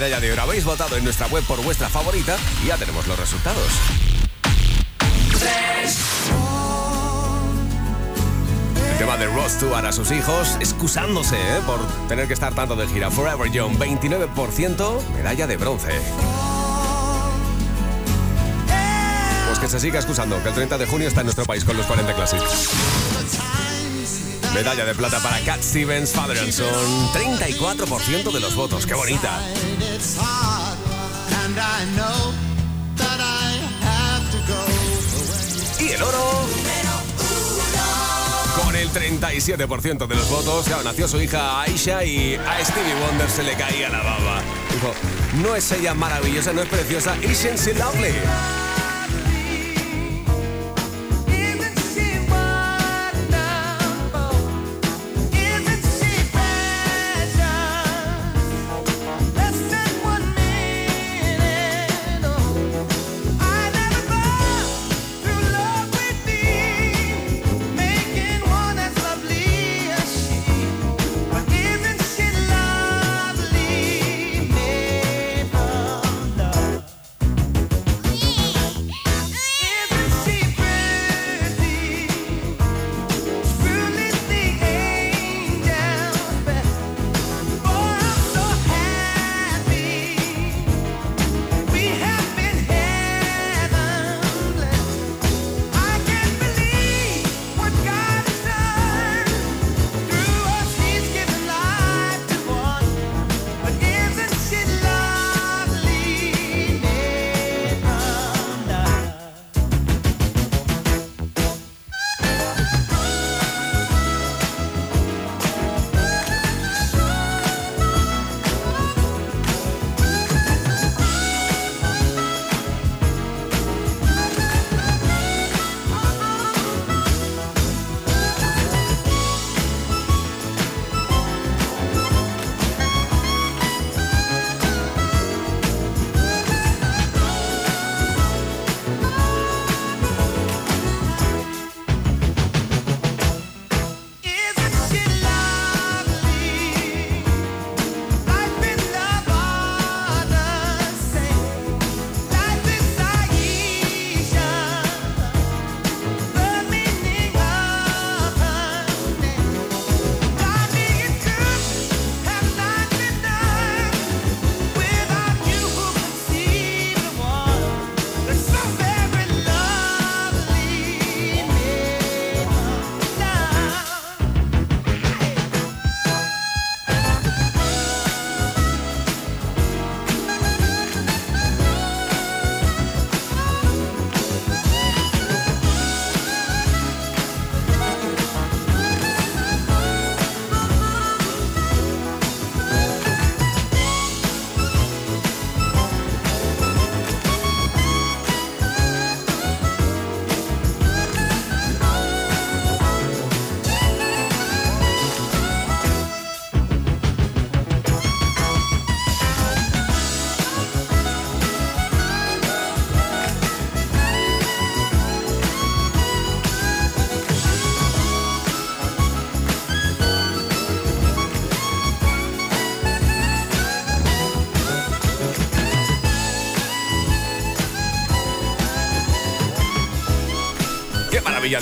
medalla de oro. Habéis votado en nuestra web por vuestra favorita y ya tenemos los resultados. El tema de Ross Stewart a sus hijos, excusándose ¿eh? por tener que estar tanto de gira. Forever Young, 29%, medalla de bronce. Pues que se siga excusando, que el 30 de junio está en nuestro país con los 40 Classics. Medalla de plata para Cat Stevens, Father Son, 34% de los votos, qué bonita. Y el oro. Con el 37% de los votos, ya nació su hija Aisha y a Stevie Wonder se le caía la baba. Dijo, no es ella maravillosa, no es preciosa, isn't she lovely?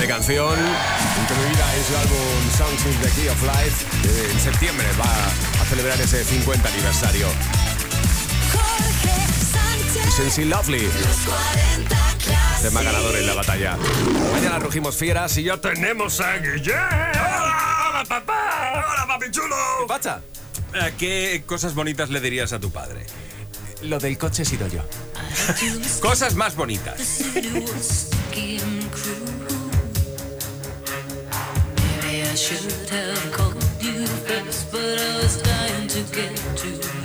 Canción. Incluida en su álbum Songs in the Key of Life, que en septiembre va a celebrar ese 50 aniversario. Sensi Lovely. Tema ganador en la batalla. Mañana rugimos fieras y ya tenemos a Guille. ¡Hola, papá! ¡Hola, papi chulo! ¿Qué pasa? ¿Qué cosas bonitas le dirías a tu padre? Lo del coche he sido yo. cosas más bonitas. Have called you first, but I was dying to get to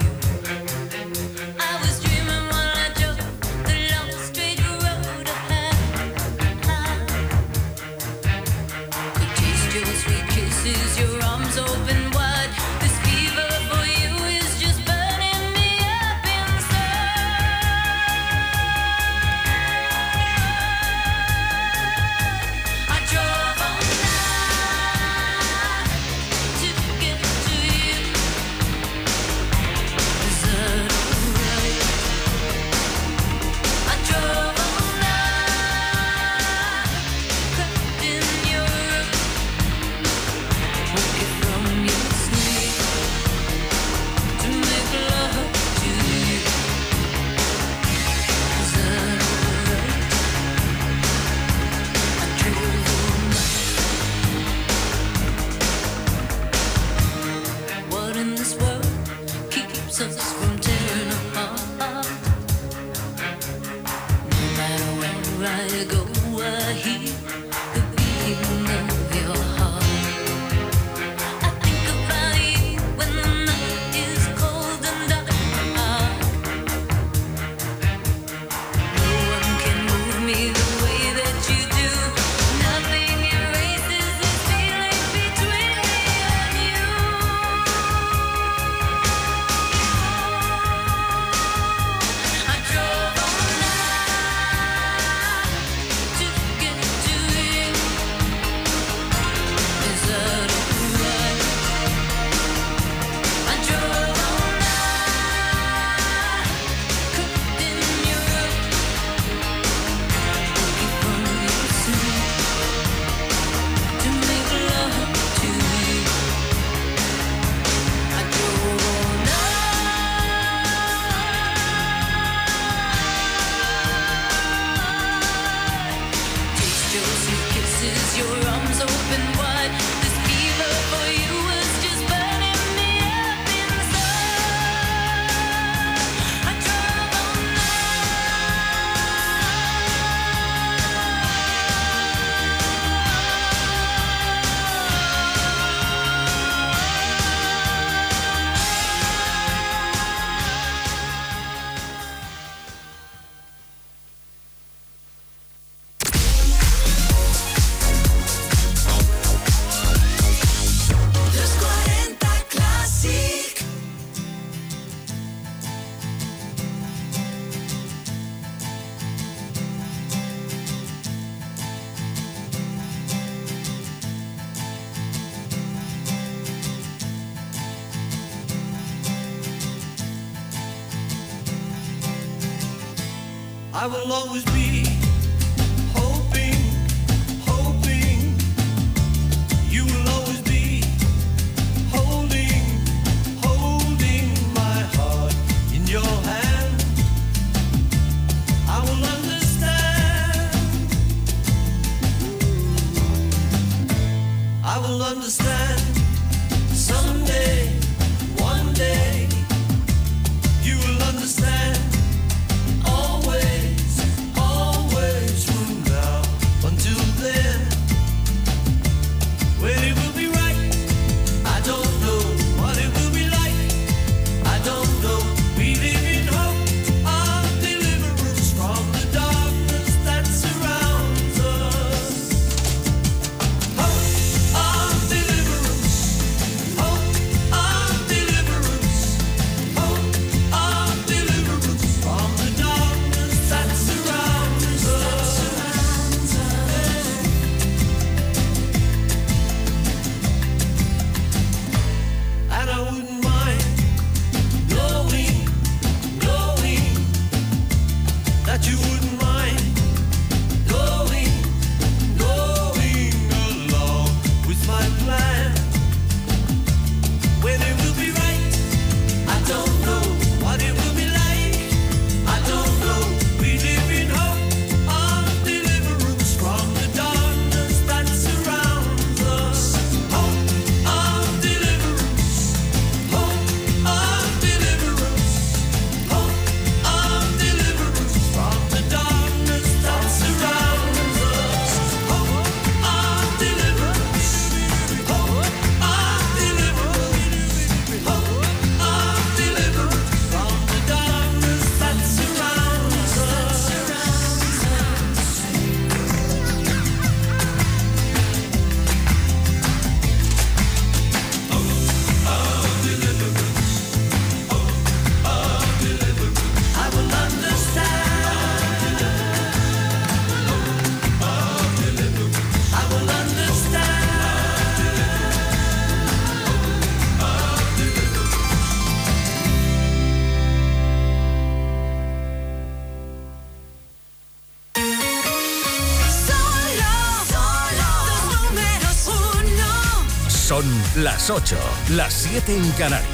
las 8, las 7 en Canarias.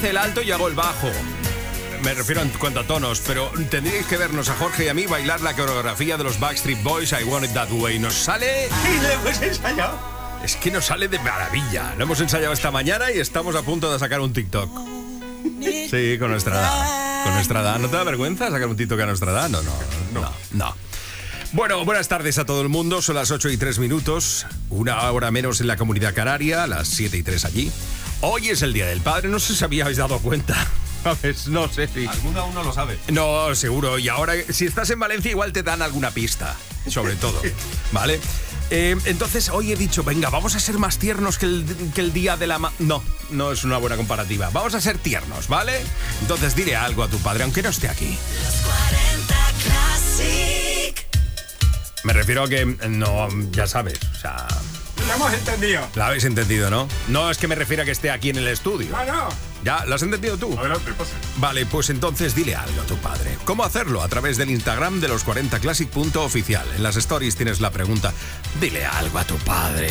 Hace el alto, yo hago el bajo. Me refiero en cuanto a tonos, pero tendríais que vernos a Jorge y a mí bailar la coreografía de los Backstreet Boys I Want It That Way. Nos sale... Y lo hemos ensayado. Es que nos sale de maravilla. Lo hemos ensayado esta mañana y estamos a punto de sacar un TikTok. Sí, con nuestra edad. Con nuestra edad. ¿No te da vergüenza sacar un TikTok a nuestra edad? No, no, no, no. Bueno, buenas tardes a todo el mundo. Son las 8 y 3 minutos. Una hora menos en la comunidad canaria, las 7 y 3 allí. Hoy es el Día del Padre. No sé si habíais dado cuenta. ¿Sabes? No sé si. Alguno aún no lo sabe. No, seguro. Y ahora, si estás en Valencia, igual te dan alguna pista. Sobre todo. ¿Vale? Eh, entonces, hoy he dicho, venga, vamos a ser más tiernos que el, que el día de la... ma- no, no es una buena comparativa. Vamos a ser tiernos, ¿vale? Entonces, dile algo a tu padre, aunque no esté aquí. Me refiero a que, no, ya sabes, o sea... Lo hemos entendido. La habéis entendido, ¿no? No es que me refiera a que esté aquí en el estudio. Ah, no. ¿Ya? ¿Lo has entendido tú? Adelante, pase. Vale, pues entonces dile algo a tu padre. ¿Cómo hacerlo? A través del Instagram de los 40classic.oficial. En las stories tienes la pregunta. Dile algo a tu padre.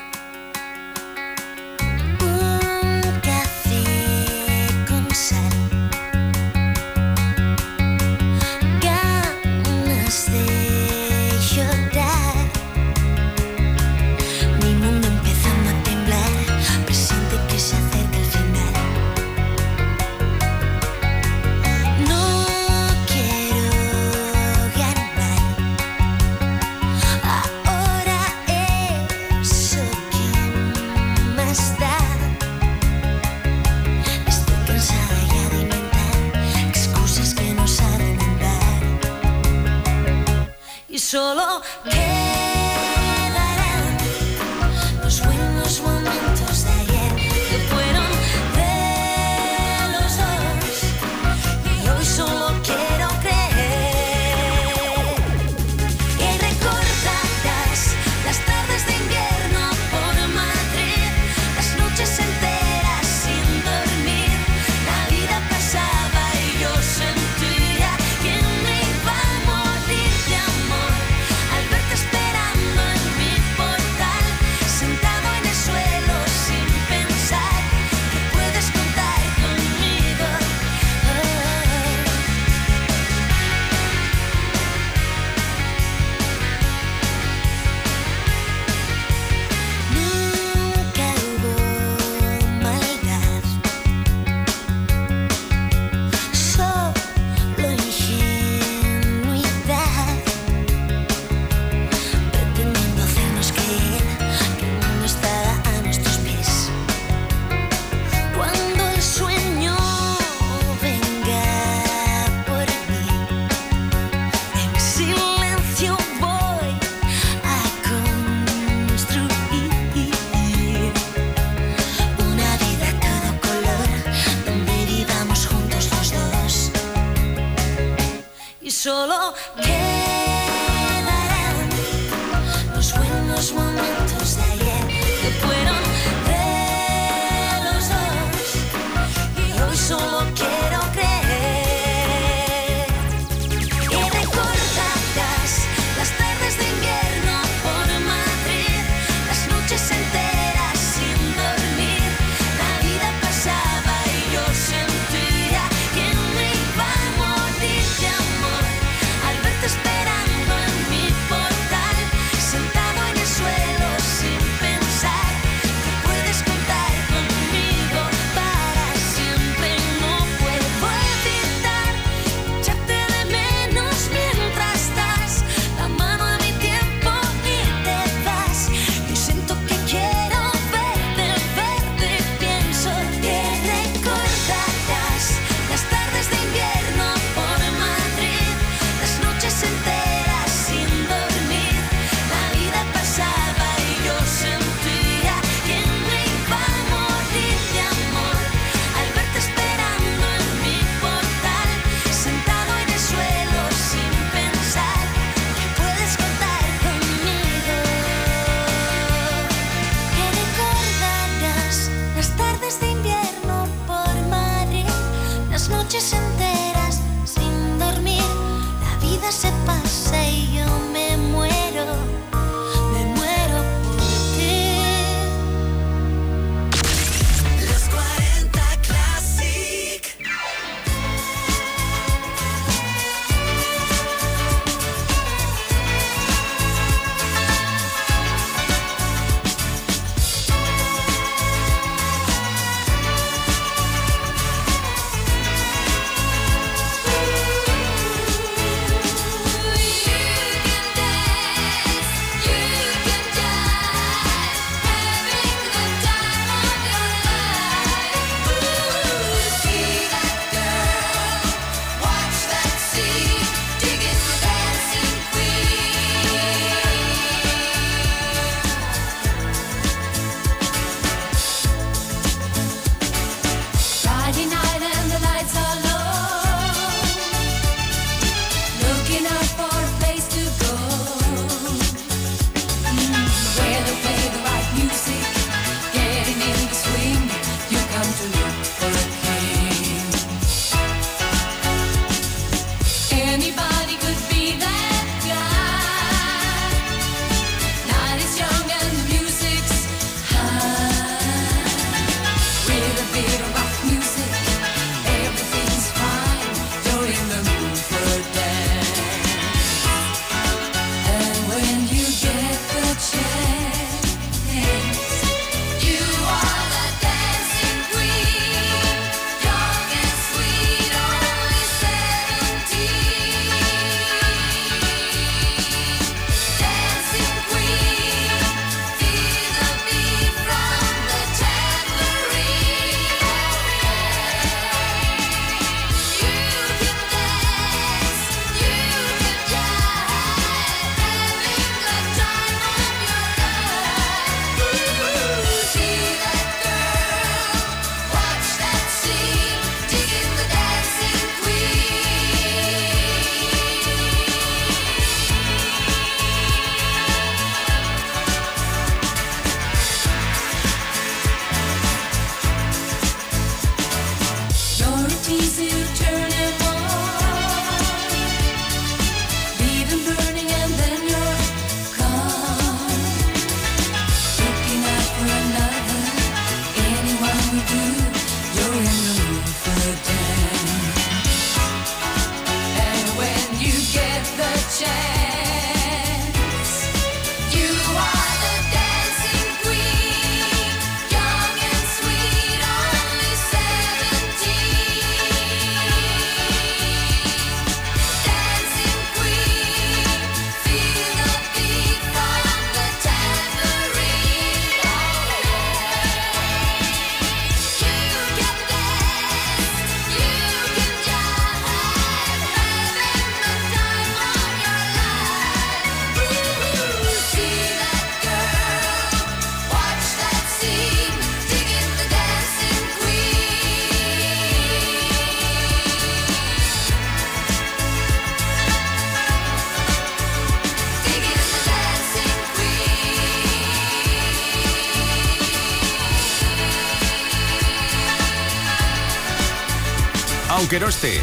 Aunque no esté,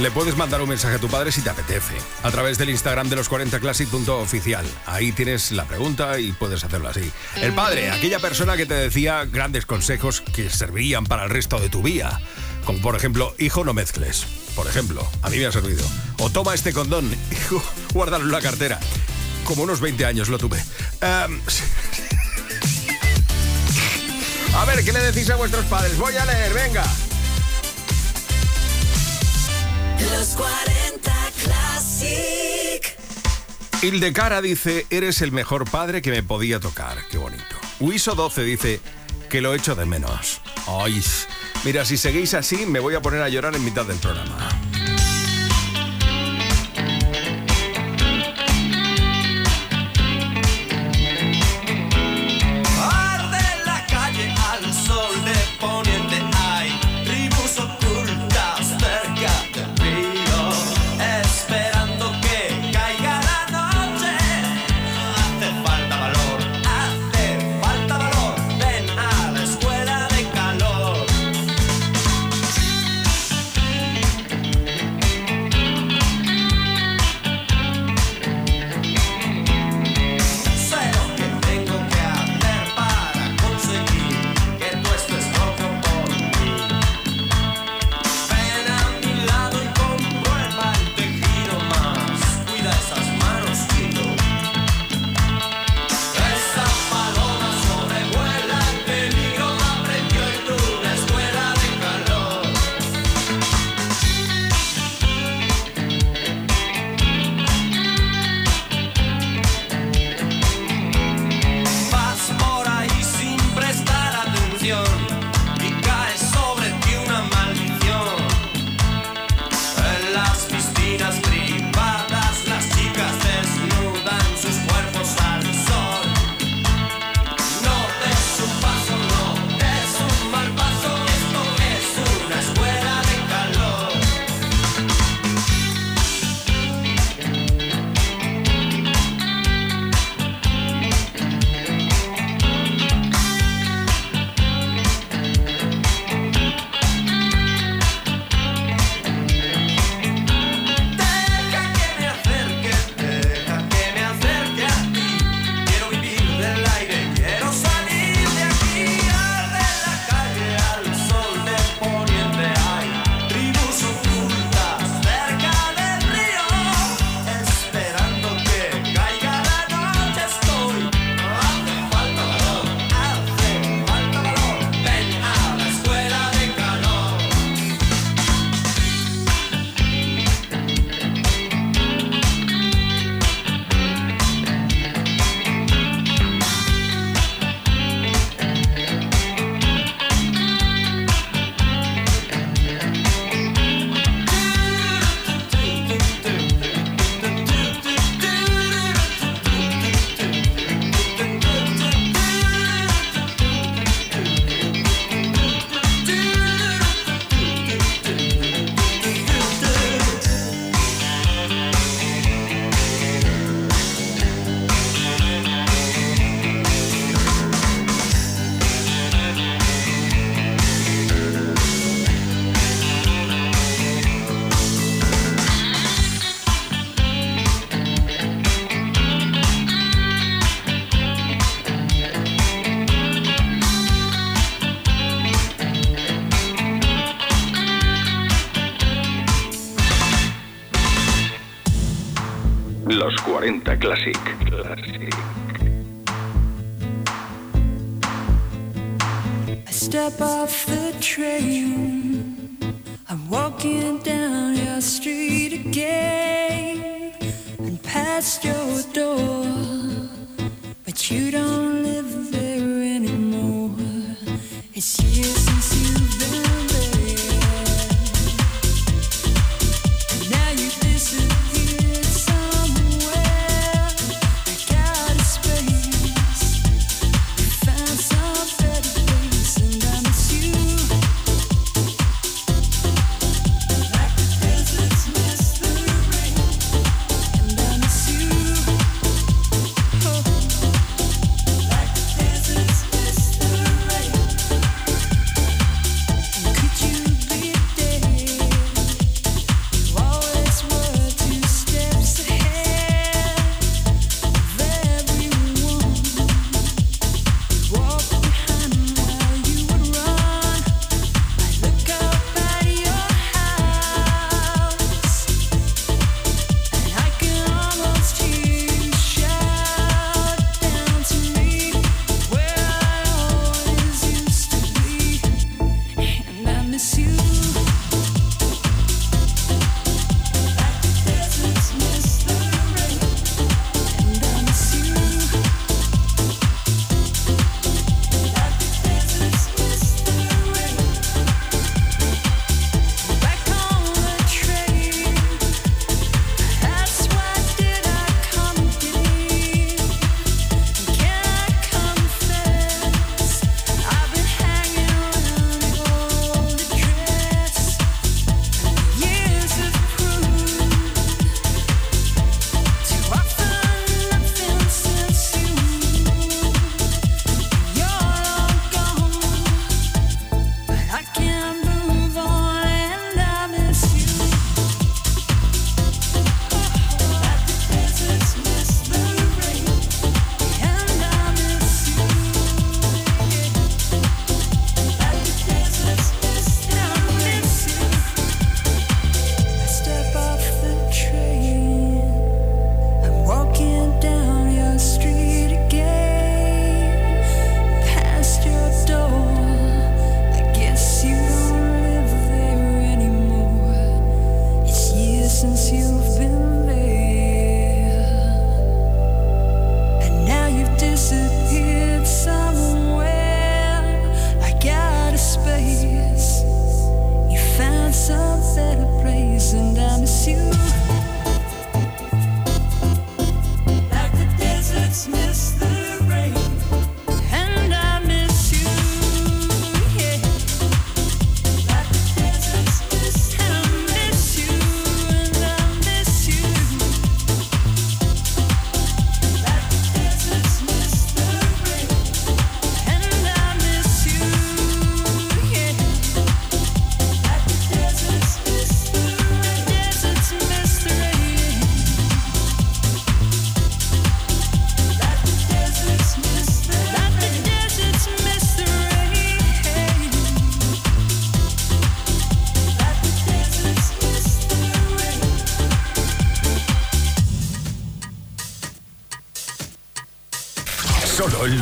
le puedes mandar un mensaje a tu padre si te apetece, a través del Instagram de los 40classic.oficial. Ahí tienes la pregunta y puedes hacerlo así. El padre, aquella persona que te decía grandes consejos que servirían para el resto de tu vida. Como por ejemplo, hijo, no mezcles. Por ejemplo, a mí me ha servido. O toma este condón, hijo, guárdalo en la cartera. Como unos 20 años lo tuve. Em, a ver, ¿qué le decís a vuestros padres? Voy a leer, venga. Los 40 Classic. Hildecara dice, eres el mejor padre que me podía tocar. Qué bonito. Wiso 12 dice, que lo echo de menos. Ay, mira, si seguís así, me voy a poner a llorar en mitad del programa.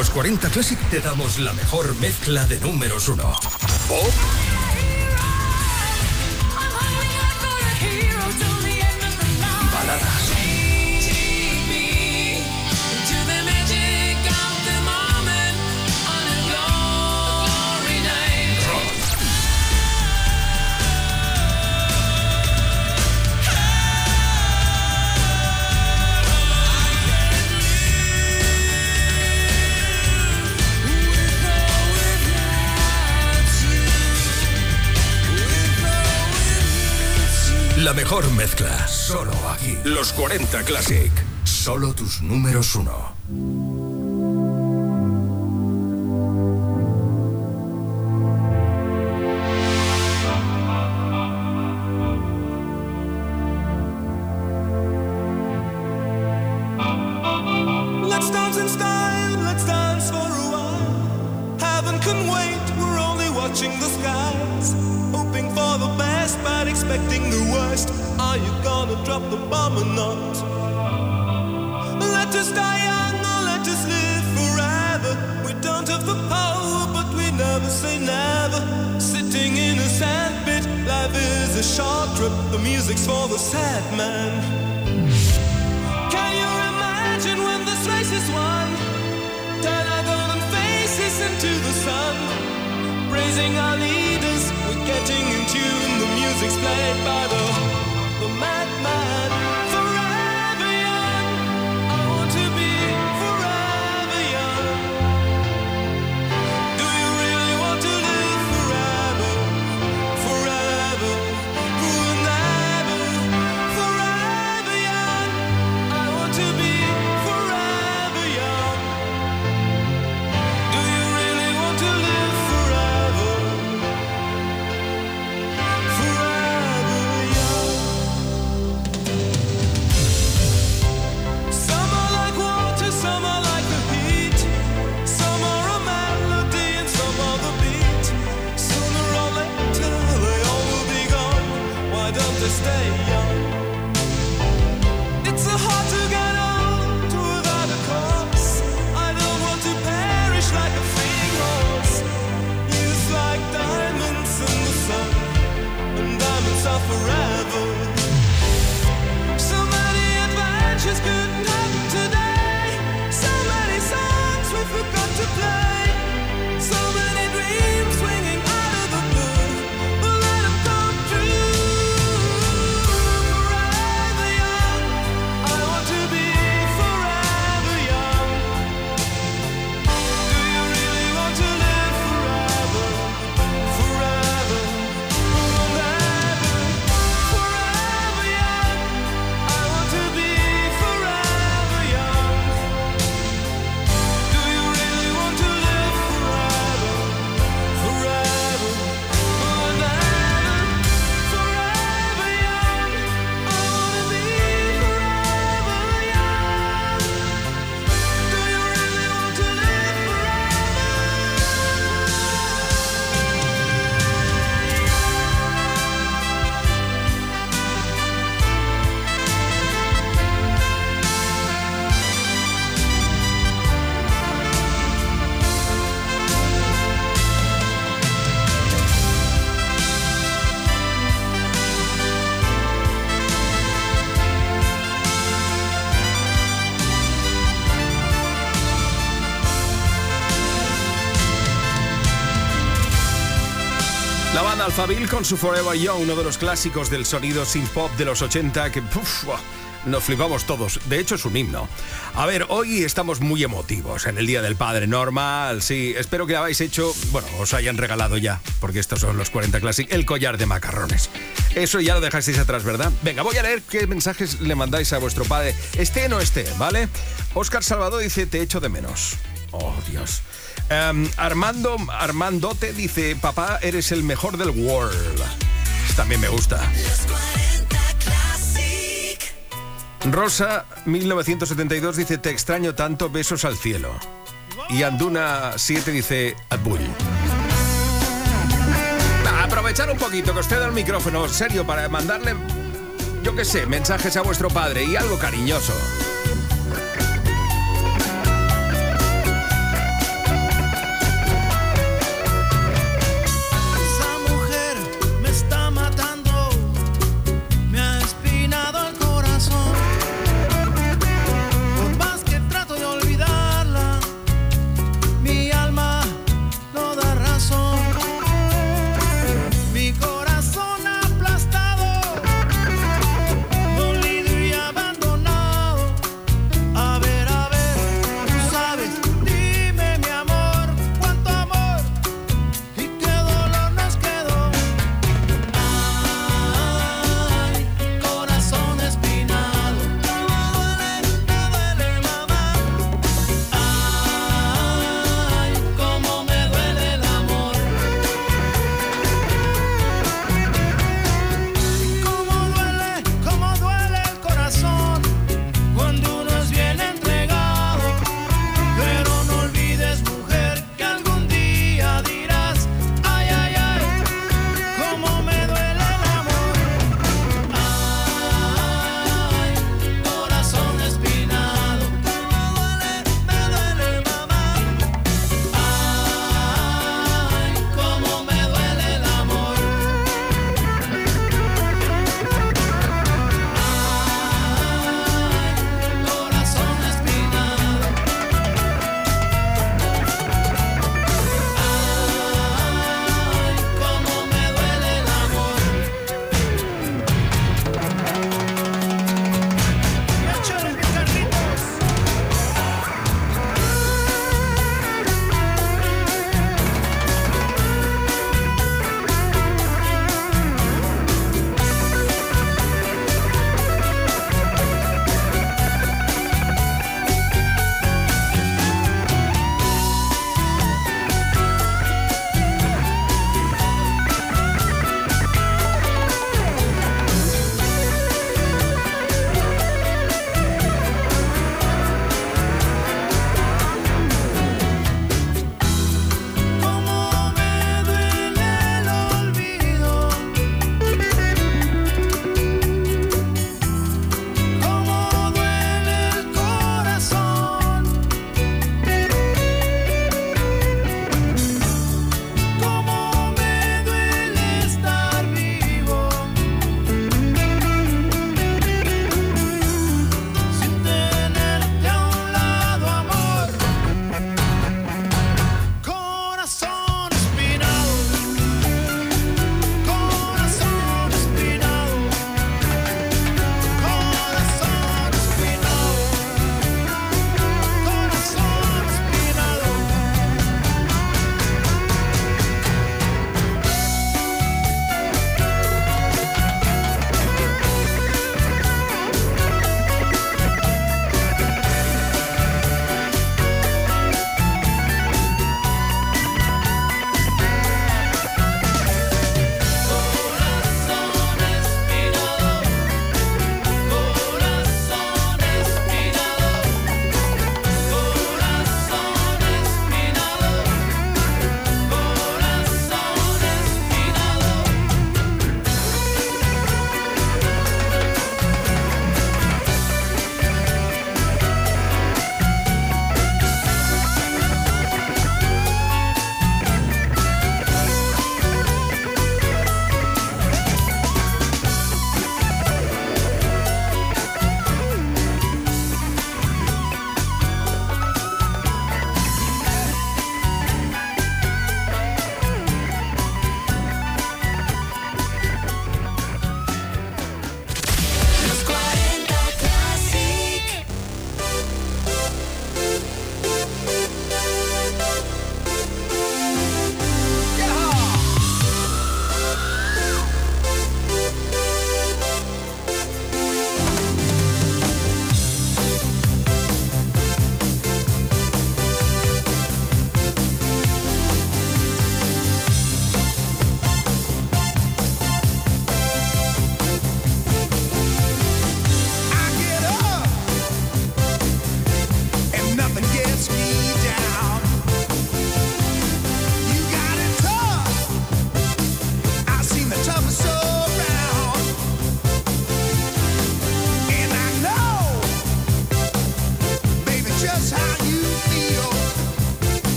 Los 40 Classic te damos la mejor mezcla de números uno. Pop, 40 Classic. Solo tus números uno. Alphaville con su Forever Young, uno de los clásicos del sonido synth pop de los 80 que buah, nos flipamos todos. De hecho, es un himno. A ver, hoy estamos muy emotivos en el Día del Padre. Normal, sí. Espero que habéis hecho, bueno, os hayan regalado ya, porque estos son los 40 Classic, el collar de macarrones. Eso ya lo dejasteis atrás, ¿verdad? Venga, voy a leer qué mensajes le mandáis a vuestro padre. Esté o no esté, ¿vale? Oscar Salvador dice, te echo de menos. Oh, Dios. Em, Armando Armandote dice, papá, eres el mejor del world. También me gusta. Rosa 1972 dice, te extraño tanto, besos al cielo. Y Anduna 7 dice, Adbull. Va, Aprovechar un poquito que os cedo el micrófono, serio, para mandarle, yo qué sé, mensajes a vuestro padre y algo cariñoso.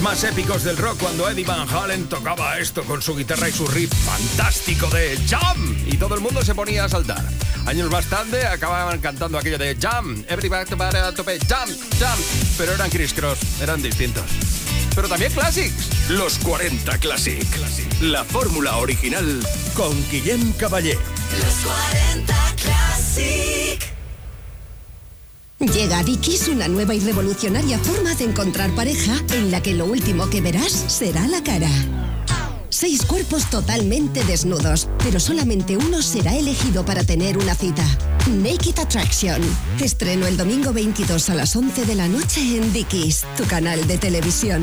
Más épicos del rock cuando Eddie Van Halen tocaba esto con su guitarra y su riff fantástico de Jam y todo el mundo se ponía a saltar. Años más tarde acababan cantando aquello de Jam, everybody a tope, Jam, Jam, pero eran Chris Cross, eran distintos. Pero también classics. Los 40 Classic. La fórmula original con Guillem Caballé. Los 40 Llega a Dickies una nueva y revolucionaria forma de encontrar pareja en la que lo último que verás será la cara. Seis cuerpos totalmente desnudos, pero solamente uno será elegido para tener una cita. Naked Attraction. Estreno el domingo 22 a las 11 de la noche en Dickies, tu canal de televisión.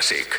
Classic.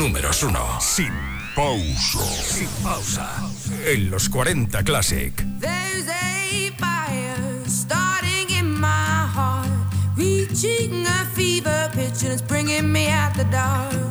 números uno. Sin pausa. Sin pausa. En los 40 Classic. There's a fire starting in my heart. Reaching a fever pitch and it's bringing me out the dark.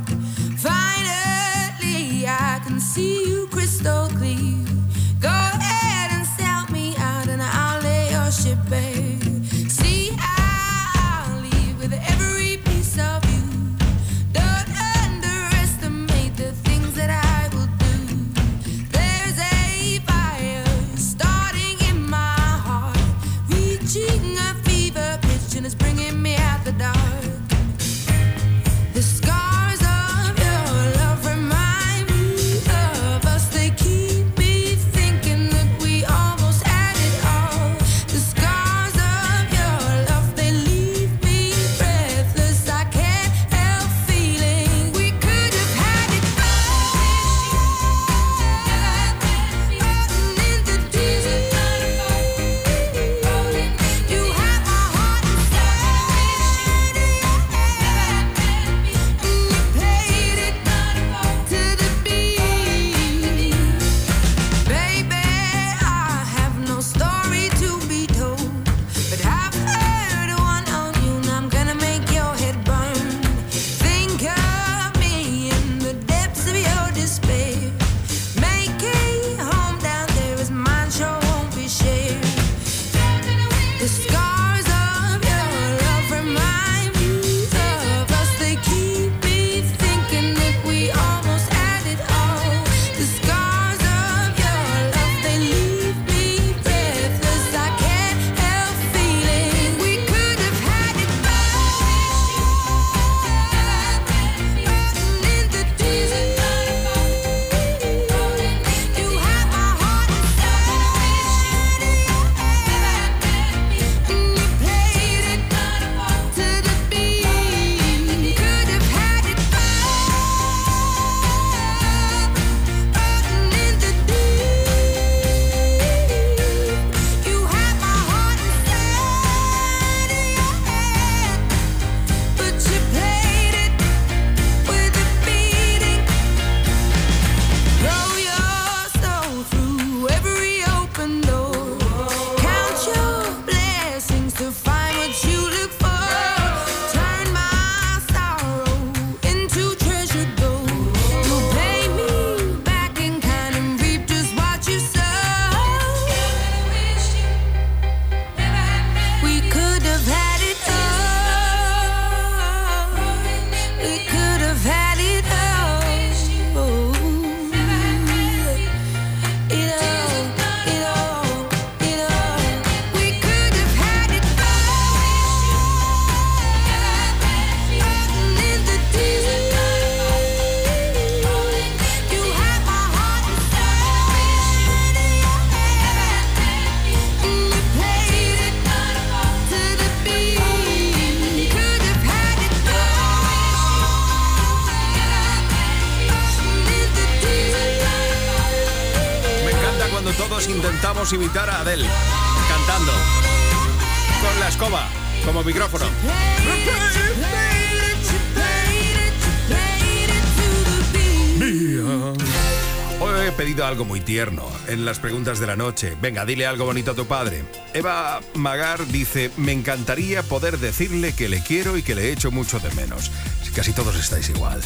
tierno en las preguntas de la noche. Venga, dile algo bonito a tu padre. Eva Magar dice, me encantaría poder decirle que le quiero y que le echo mucho de menos. Casi todos estáis igual.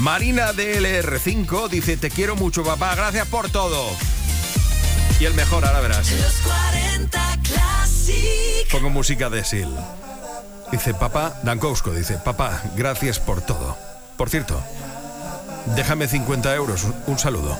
Marina DLR5 dice, te quiero mucho papá, gracias por todo. Y el mejor, ahora verás. Pongo música de Sil. Dice, papá, Dankowsko dice, papá, gracias por todo. Por cierto, déjame 50 euros, un saludo.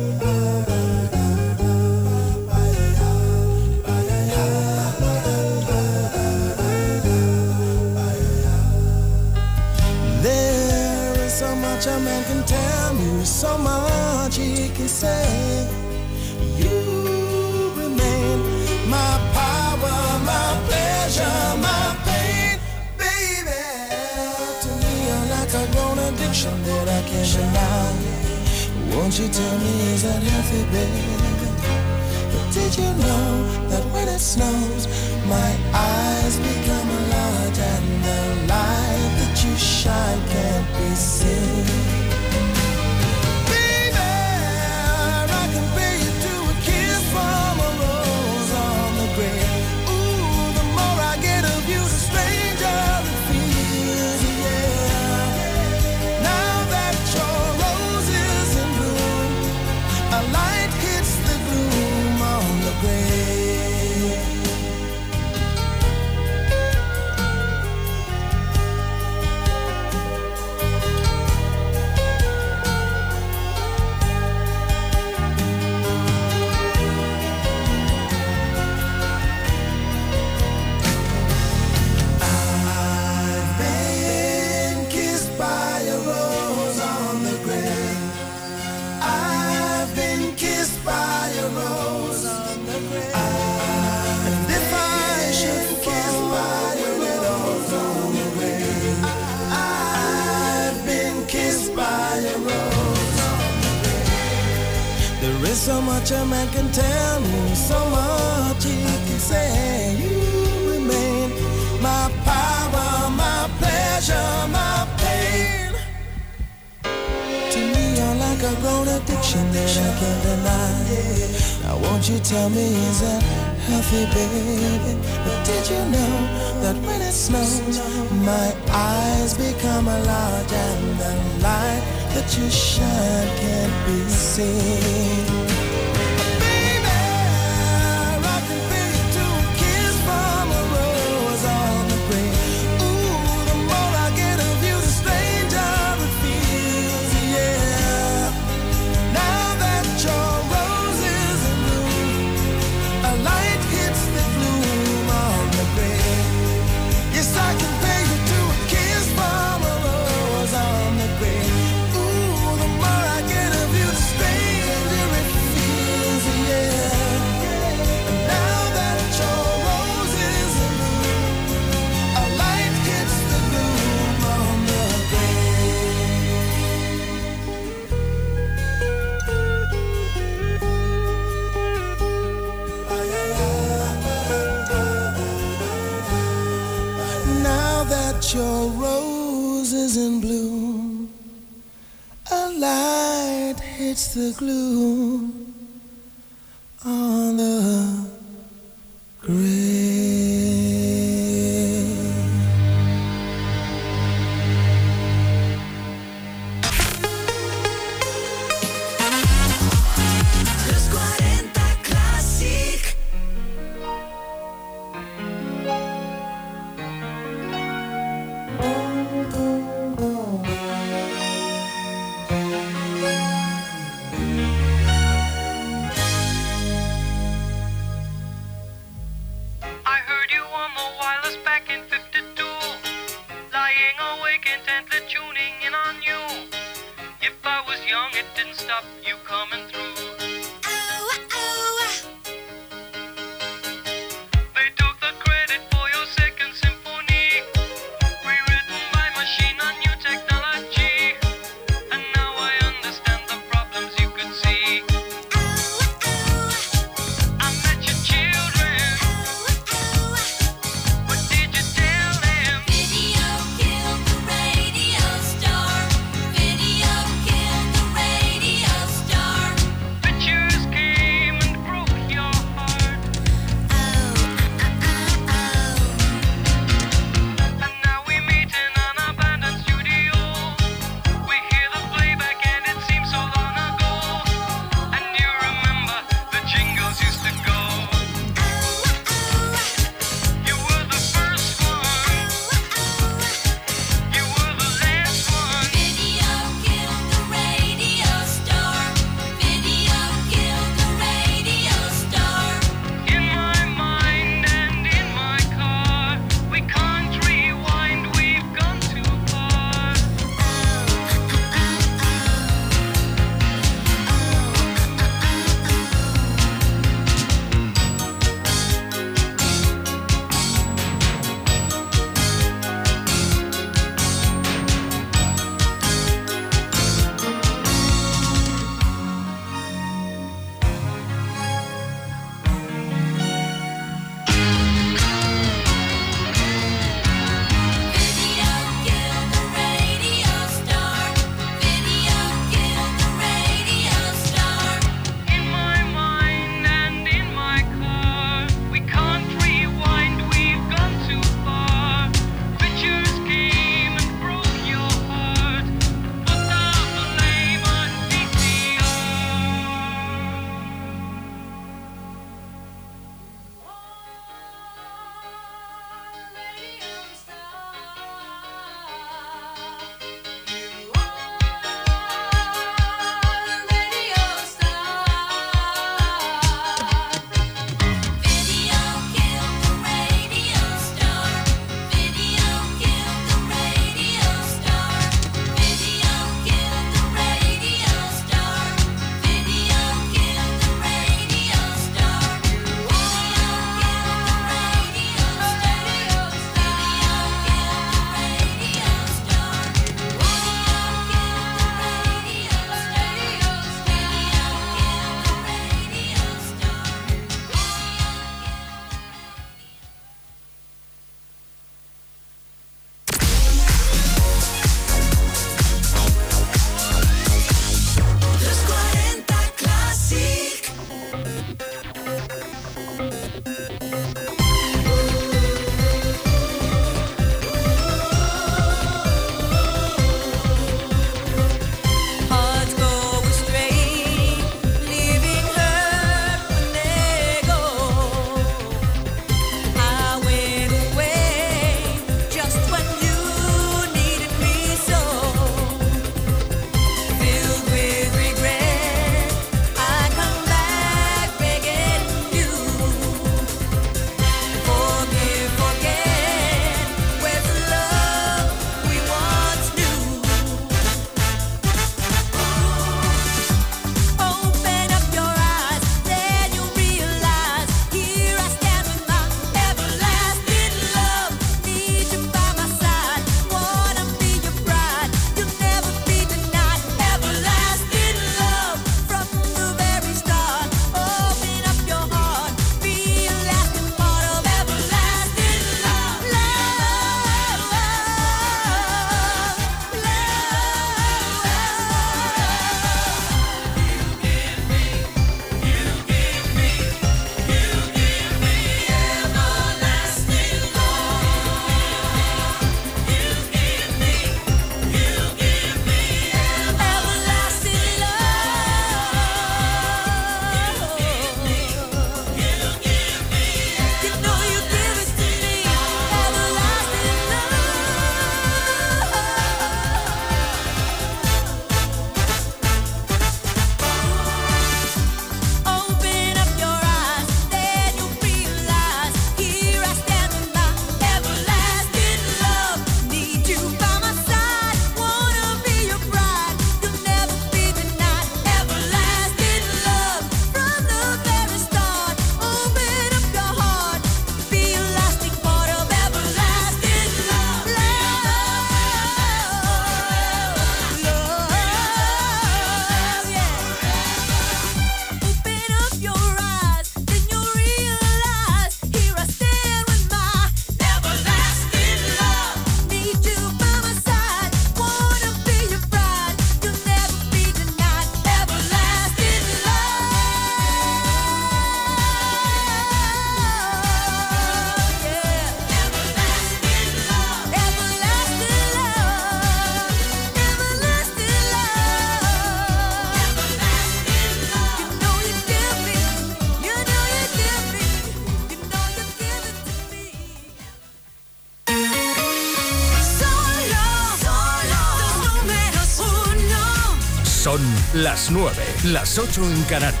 9, las 8 en Canarias.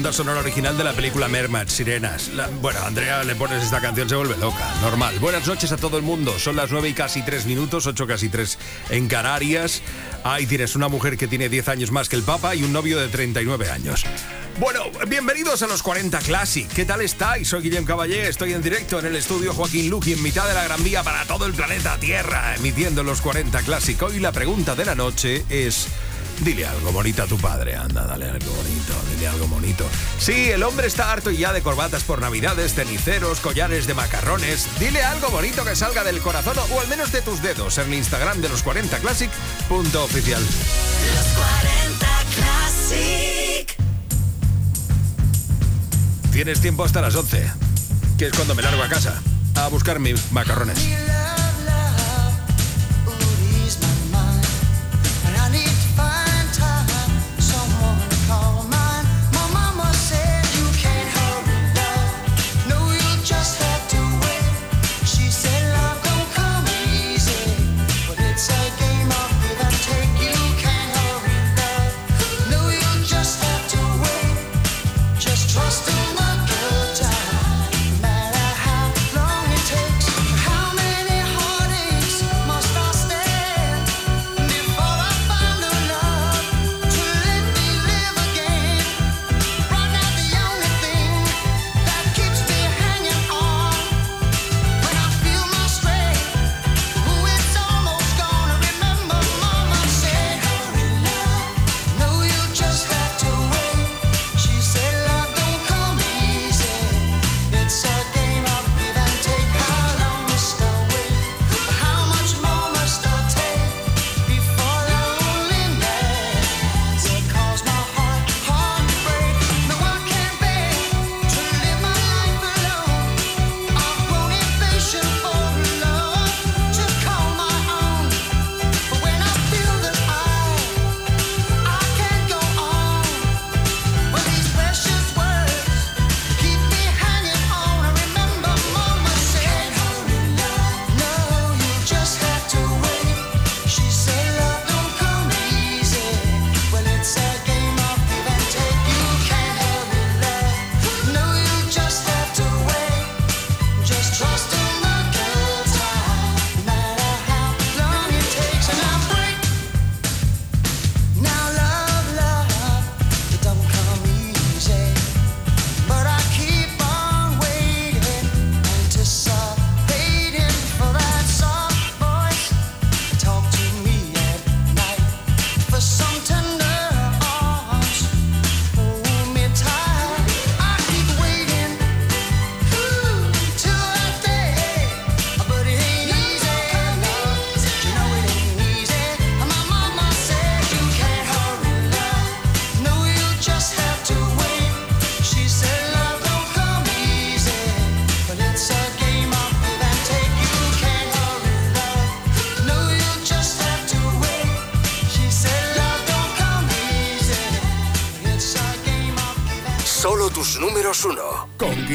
Banda sonora original de la película Mermaid, Sirenas. Bueno, Andrea, le pones esta canción, se vuelve loca. Normal. Buenas noches a todo el mundo. Son las 9 y casi 3 minutos, 8 casi 3 en Canarias. Ahí tienes una mujer que tiene 10 años más que el Papa y un novio de 39 años. Bueno, bienvenidos a los 40 Classic. ¿Qué tal estáis? Soy Guillem Caballé, estoy en directo en el estudio Joaquín Luqui en mitad de la Gran Vía para todo el planeta Tierra, emitiendo los 40 Classic. Hoy la pregunta de la noche es... Dile algo bonito a tu padre, anda, dale algo bonito, dile algo bonito. Sí, el hombre está harto ya de corbatas por navidades, ceniceros, collares de macarrones. Dile algo bonito que salga del corazón o, al menos de tus dedos en el Instagram de los 40 Classic, punto oficial. Los 40 Classic. Tienes tiempo hasta las 11, que es cuando me largo a casa a buscar mis macarrones.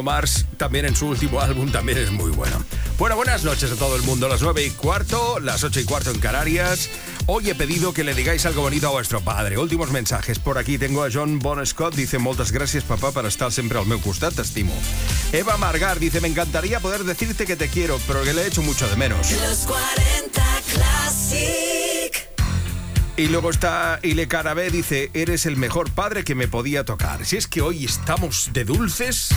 Bruno Mars, también en su último álbum, también es muy bueno. Bueno, buenas noches a todo el mundo. Las 9 y cuarto, las 8 y cuarto en Canarias. Hoy he pedido que le digáis algo bonito a vuestro padre. Últimos mensajes. Por aquí tengo a John Bon Scott. Dice, moltes gràcies, papá, para estar siempre al meu costat. T'estimo. Eva Margar dice, me encantaría poder decirte que te quiero, pero que le he hecho mucho de menos. Los 40 Classic. Y luego está Ile Carabé, dice, eres el mejor padre que me podía tocar. Si es que hoy estamos de dulces,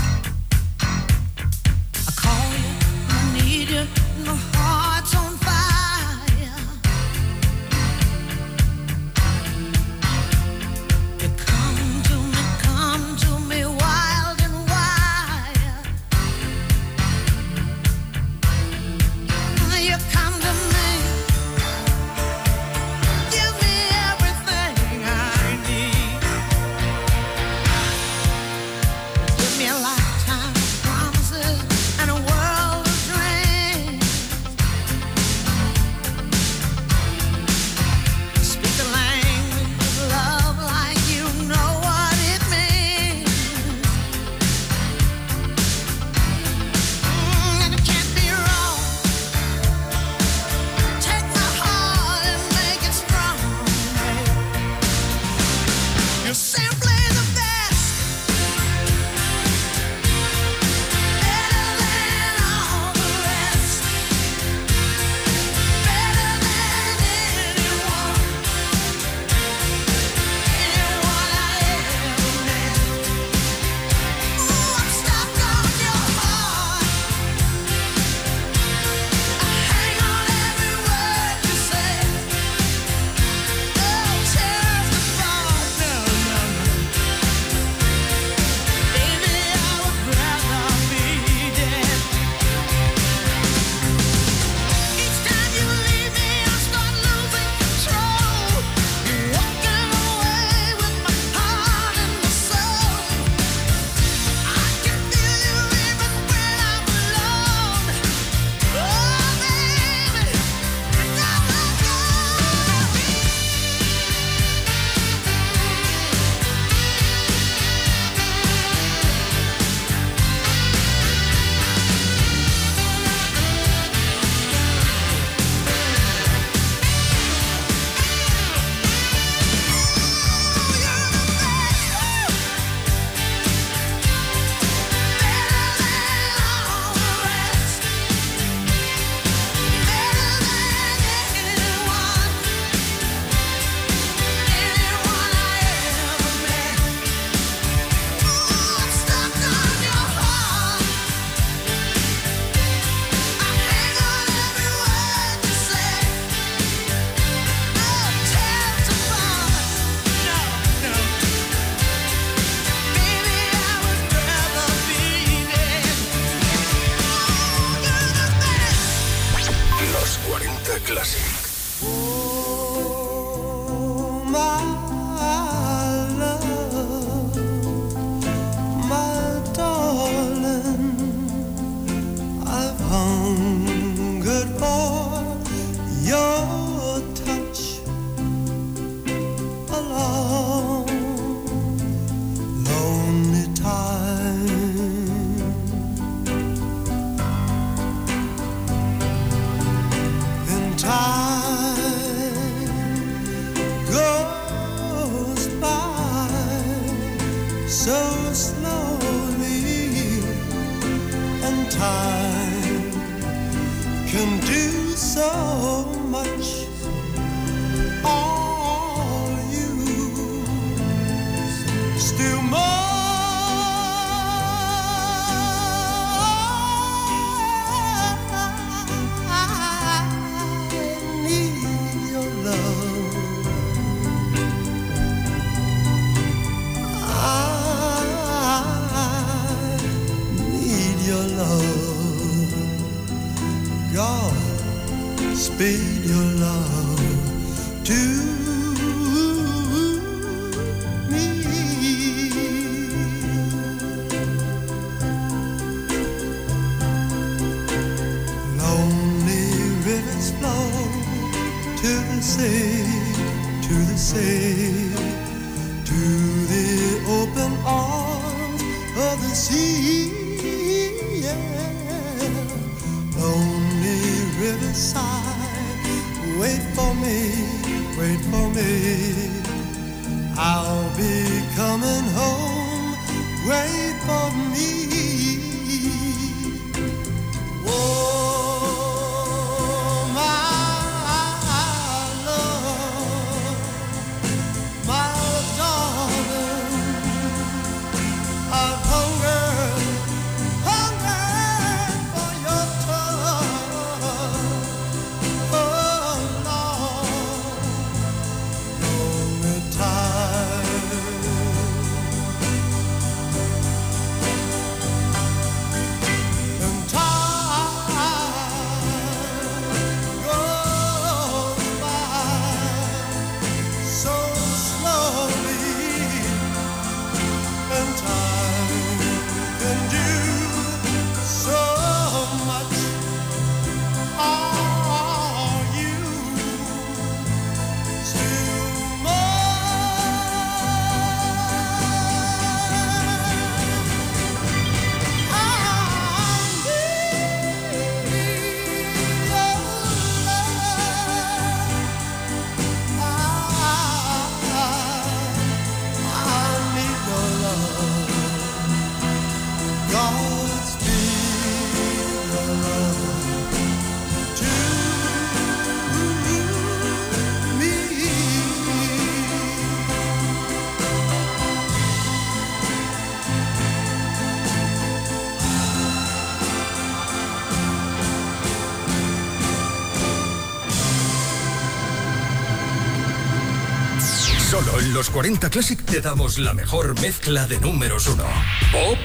los 40 Classic te damos la mejor mezcla de números 1. Pop.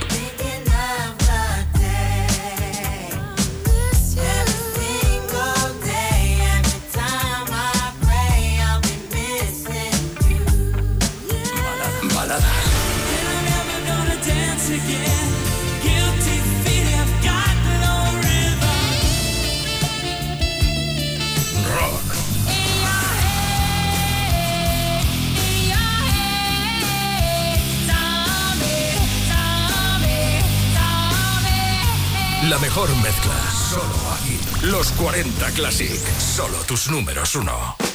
Balada. mejor mezcla. Solo aquí. Los 40 Classic. Solo tus números uno.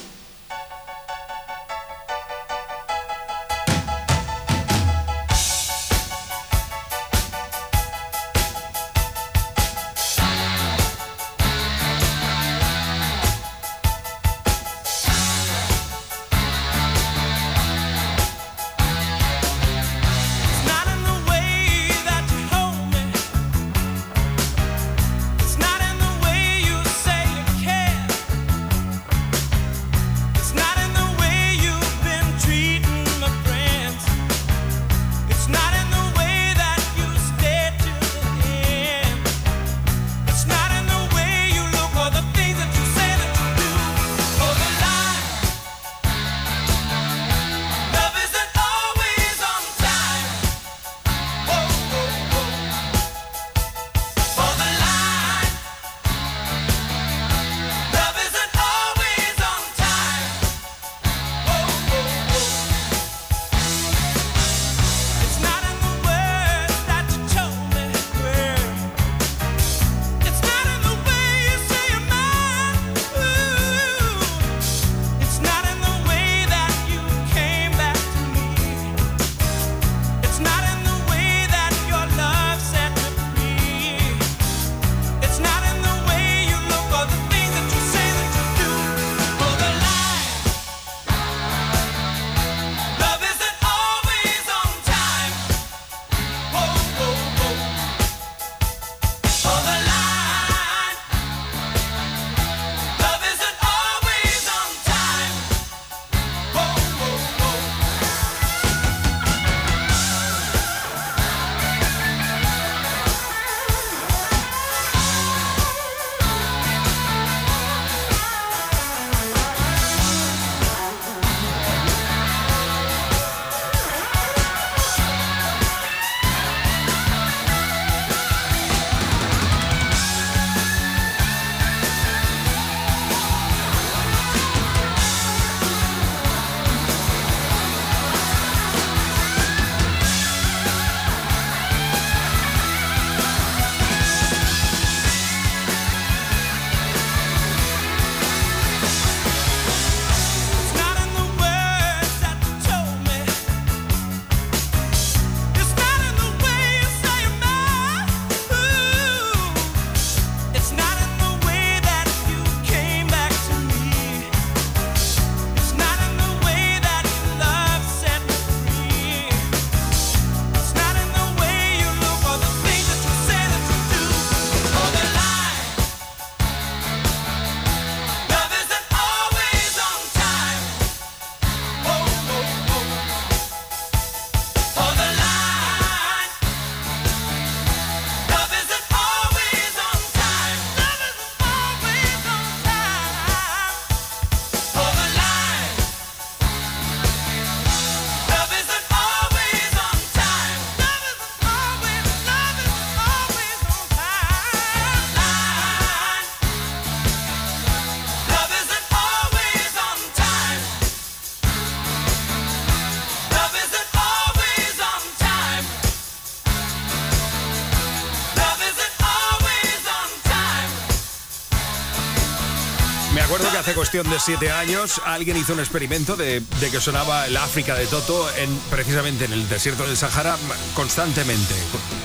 Cuestión de siete años alguien hizo un experimento de, de que sonaba el África de Toto en, precisamente en el desierto del Sahara constantemente.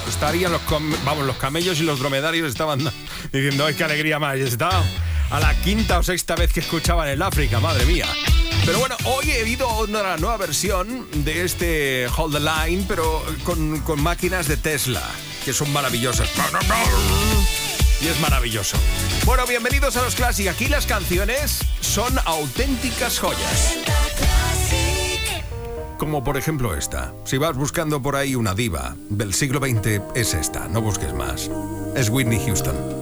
Estarían los, vamos, los camellos y los dromedarios estaban diciendo, ¡ay, qué alegría más! Y a la quinta o sexta vez que escuchaban el África, madre mía. Pero bueno, hoy he oído una nueva versión de este Hold the Line, pero con, con máquinas de Tesla, que son maravillosas. Y es maravilloso. Bueno, bienvenidos a los Classic. Aquí las canciones son auténticas joyas. Como por ejemplo esta. Si vas buscando por ahí una diva del siglo XX, es esta. No busques más. Es Whitney Houston.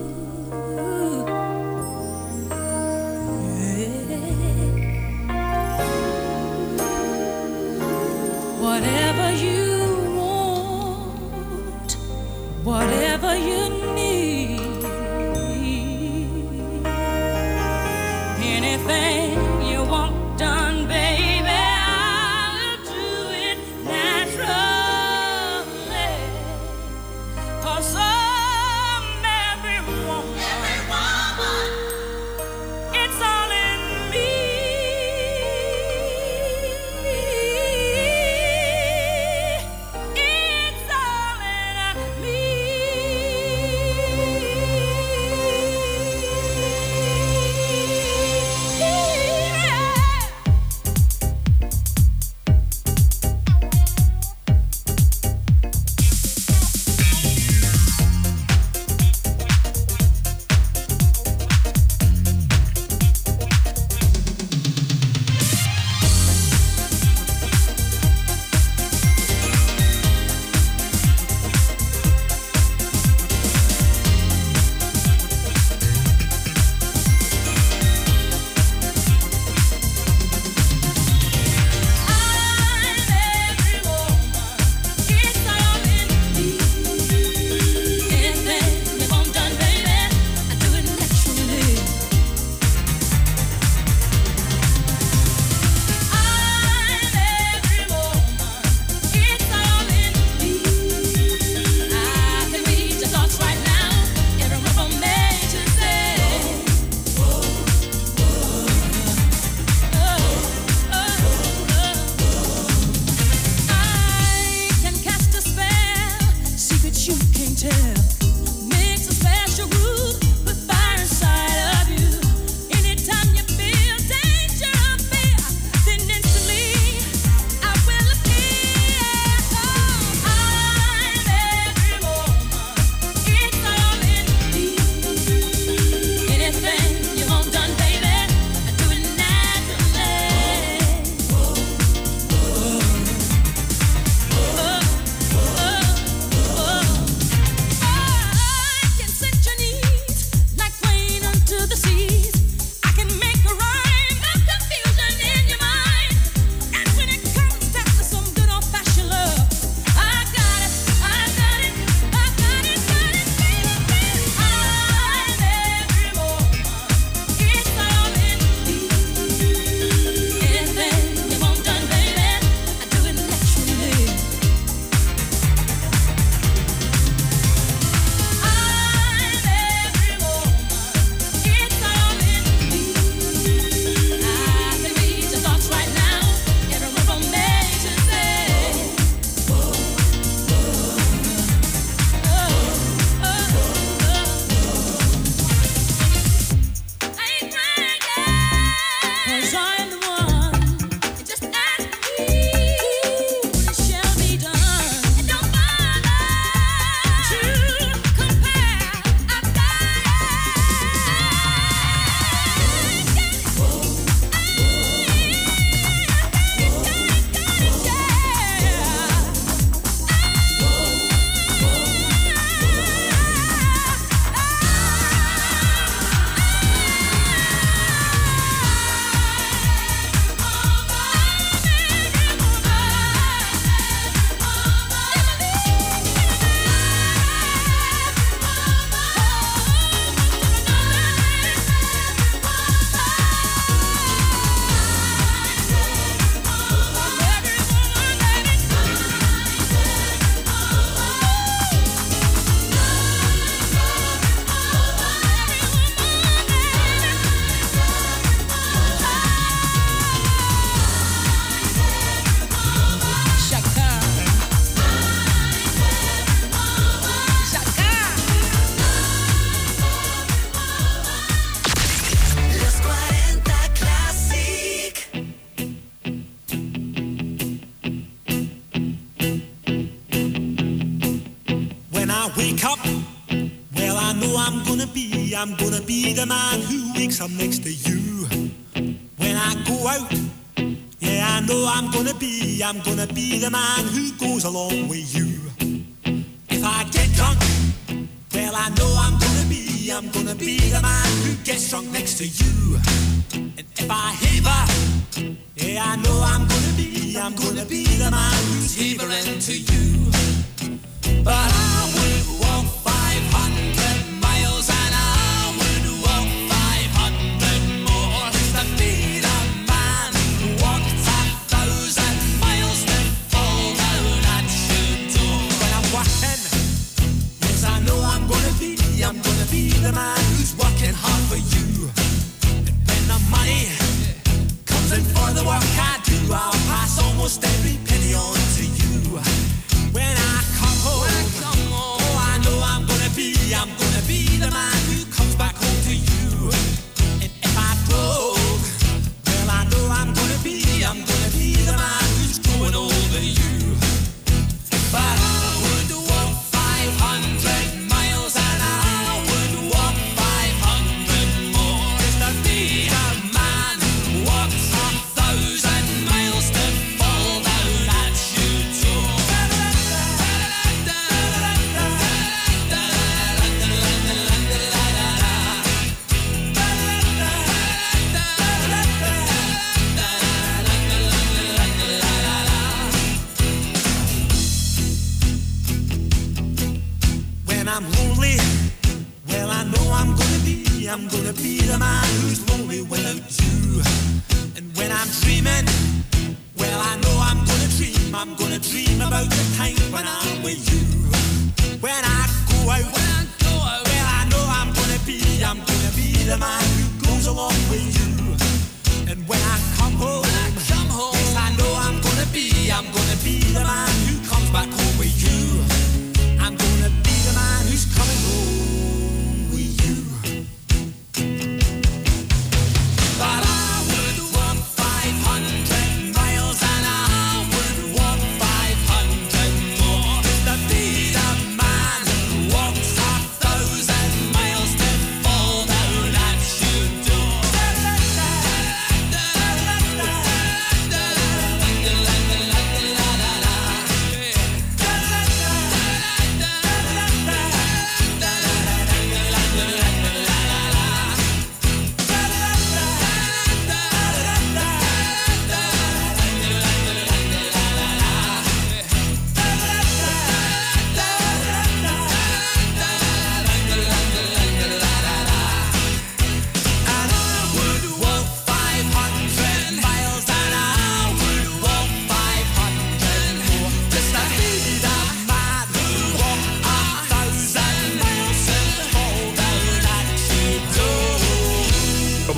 I'm gonna be the man who goes along with you.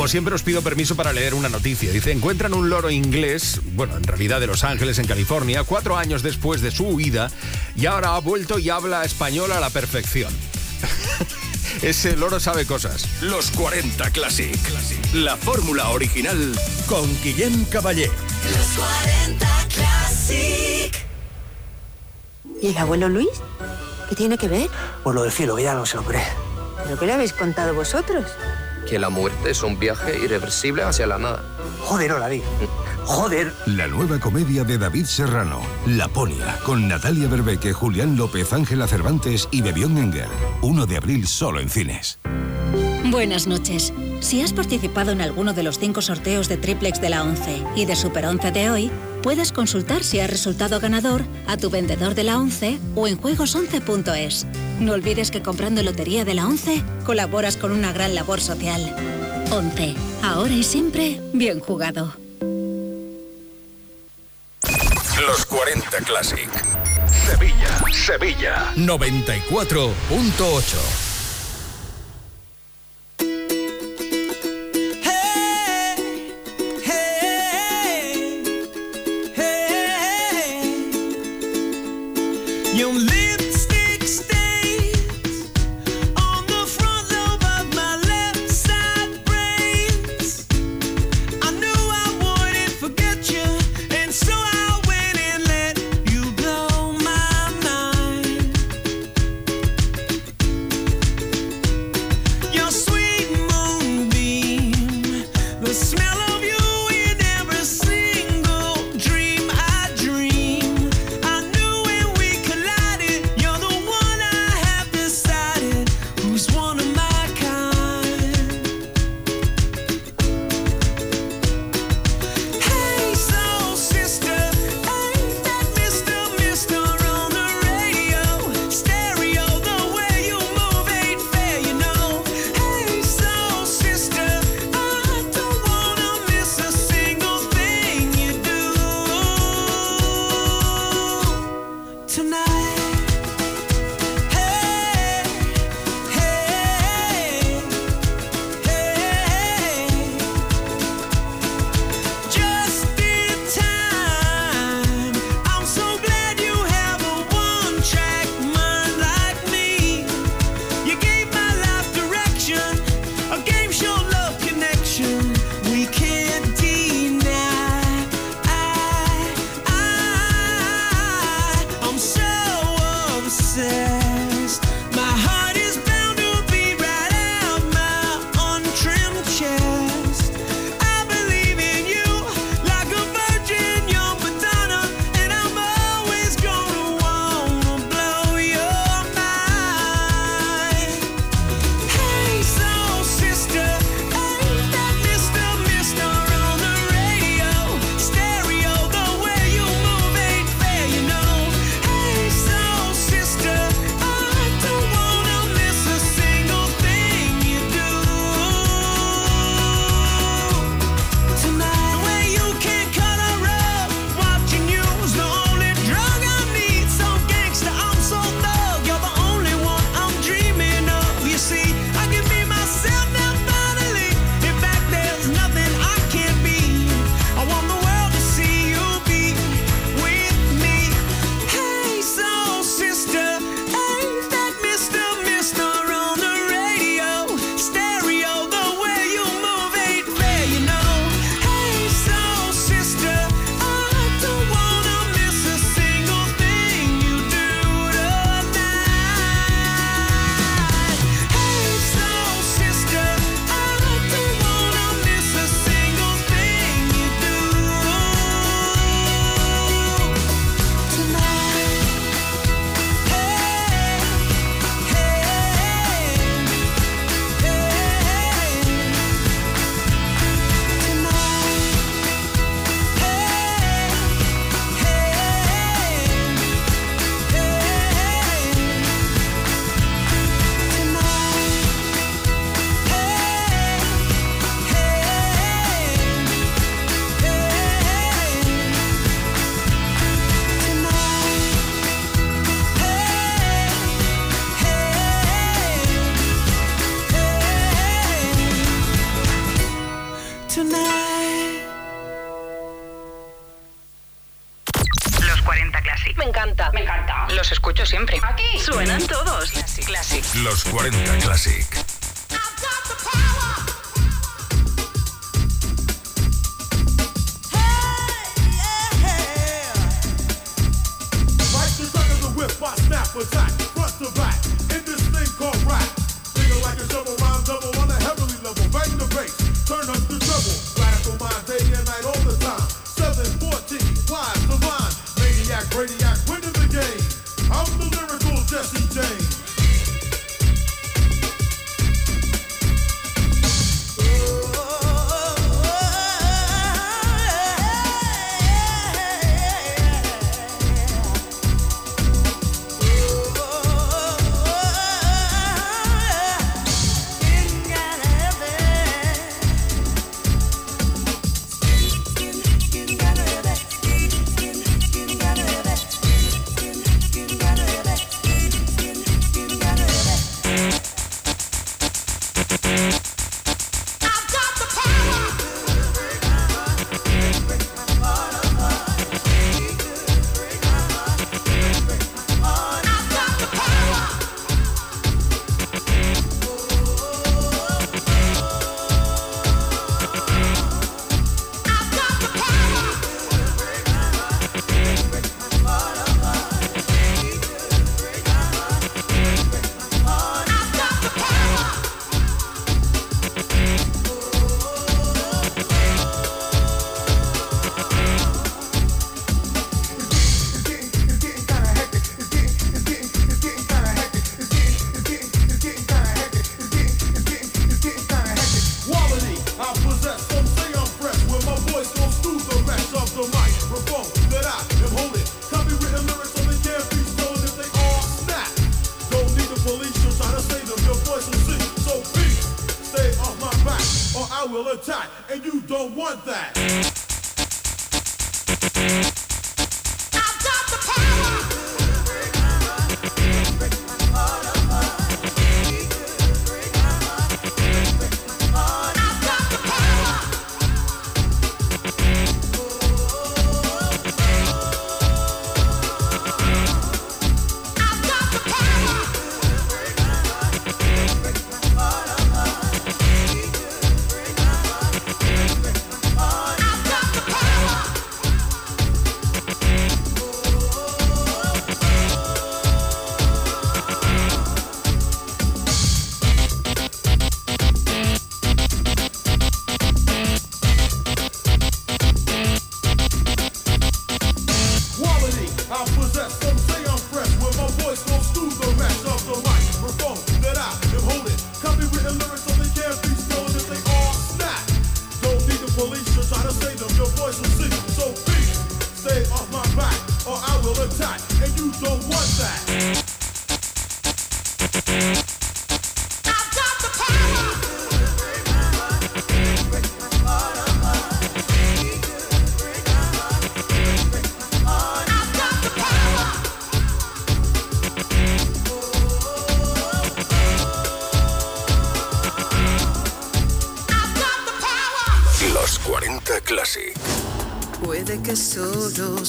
siempre, os pido permiso para leer una noticia. Dice, encuentran un loro inglés, bueno, en realidad de Los Ángeles, en California, cuatro años después de su huida, y ahora ha vuelto y habla español a la perfección. Ese loro sabe cosas. Los 40 Classic. La fórmula original con Guillem Caballé. Los 40 Classic. ¿Y el abuelo Luis? ¿Qué tiene que ver? Por lo del cielo, que ya no se lo ¿Pero qué le habéis contado vosotros? que la muerte es un viaje irreversible hacia la nada. Joder, Olari. Joder. La nueva comedia de David Serrano, Laponia, con Natalia Berbeque, Julián López, Ángela Cervantes y Bebión Enger. 1 de abril solo en cines. Buenas noches. Si has participado en alguno de los cinco sorteos de triplex de la 11 y de Super 11 de hoy, puedes consultar si has resultado ganador a tu vendedor de la 11 o en juegos11.es. No olvides que comprando Lotería de la 11 colaboras con una gran labor social. 11. Ahora y siempre, bien jugado. Los 40 Classic. Sevilla, Sevilla. 94.8.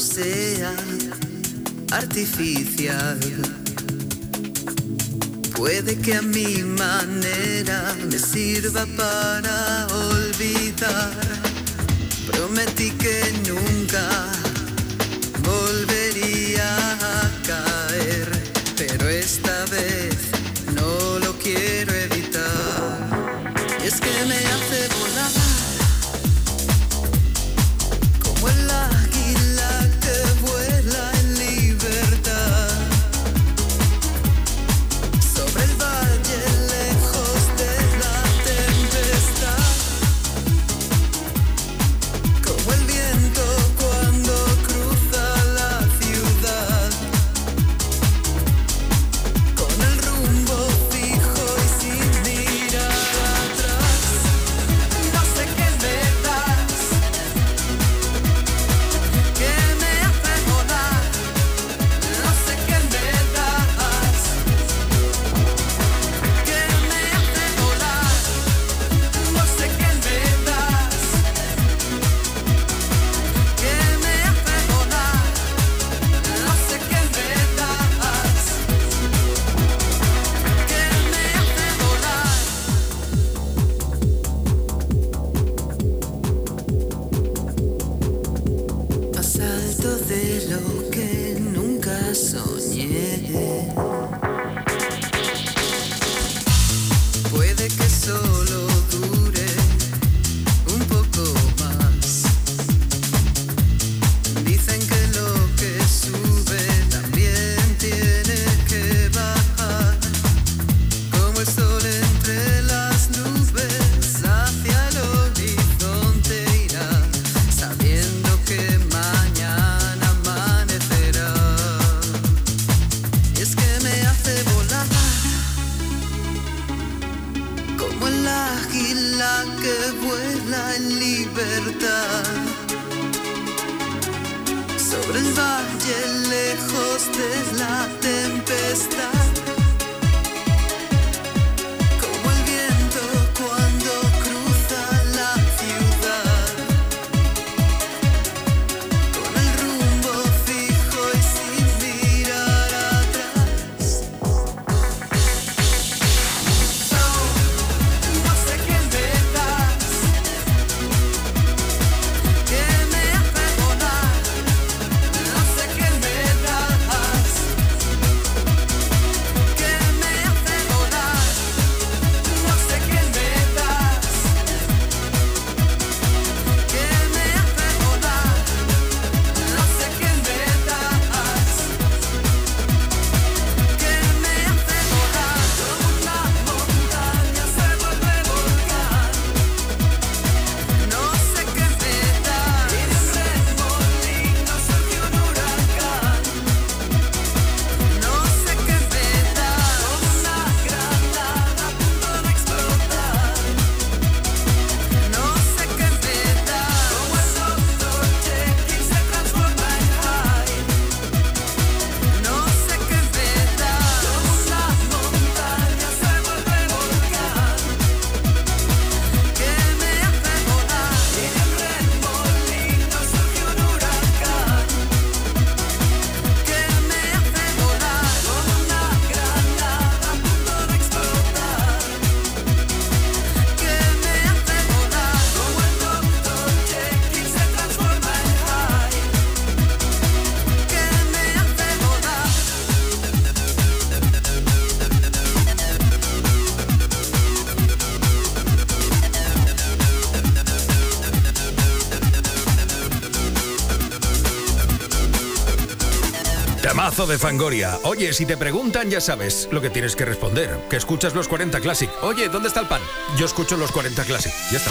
sea artificial. Puede que a mi manera me sirva para olvidar. Prometí que nunca de Fangoria. Oye, si te preguntan, ya sabes lo que tienes que responder. Que escuchas los 40 Classic. Oye, ¿dónde está el pan? Yo escucho los 40 Classic. Ya está.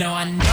Now I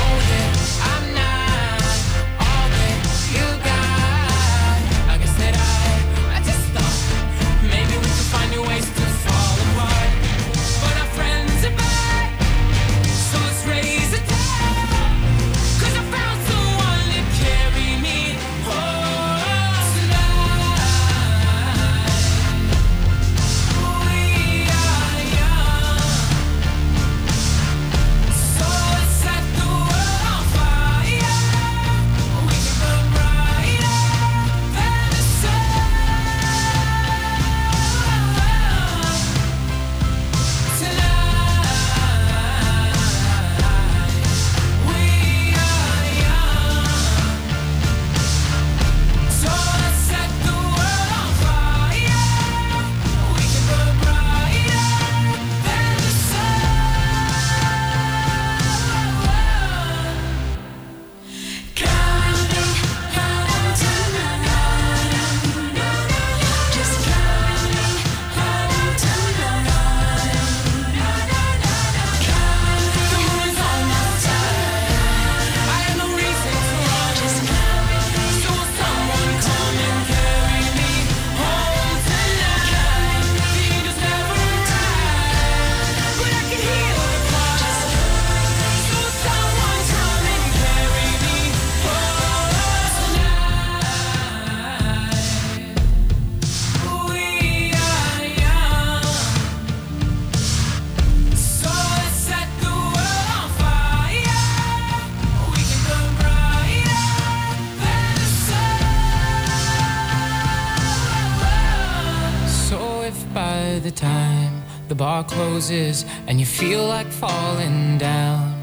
and you feel like falling down,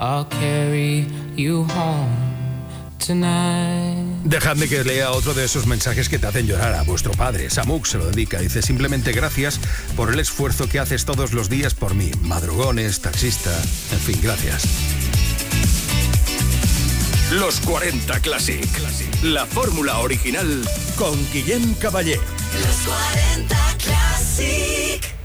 I'll carry you home tonight. Dejadme que lea otro de esos mensajes que te hacen llorar a vuestro padre. Samuk se lo dedica. Dice simplemente gracias por el esfuerzo que haces todos los días por mí. Madrugones, taxista, en fin, gracias. Los 40 Classic. La fórmula original con Guillem Caballé. Los 40 Classic.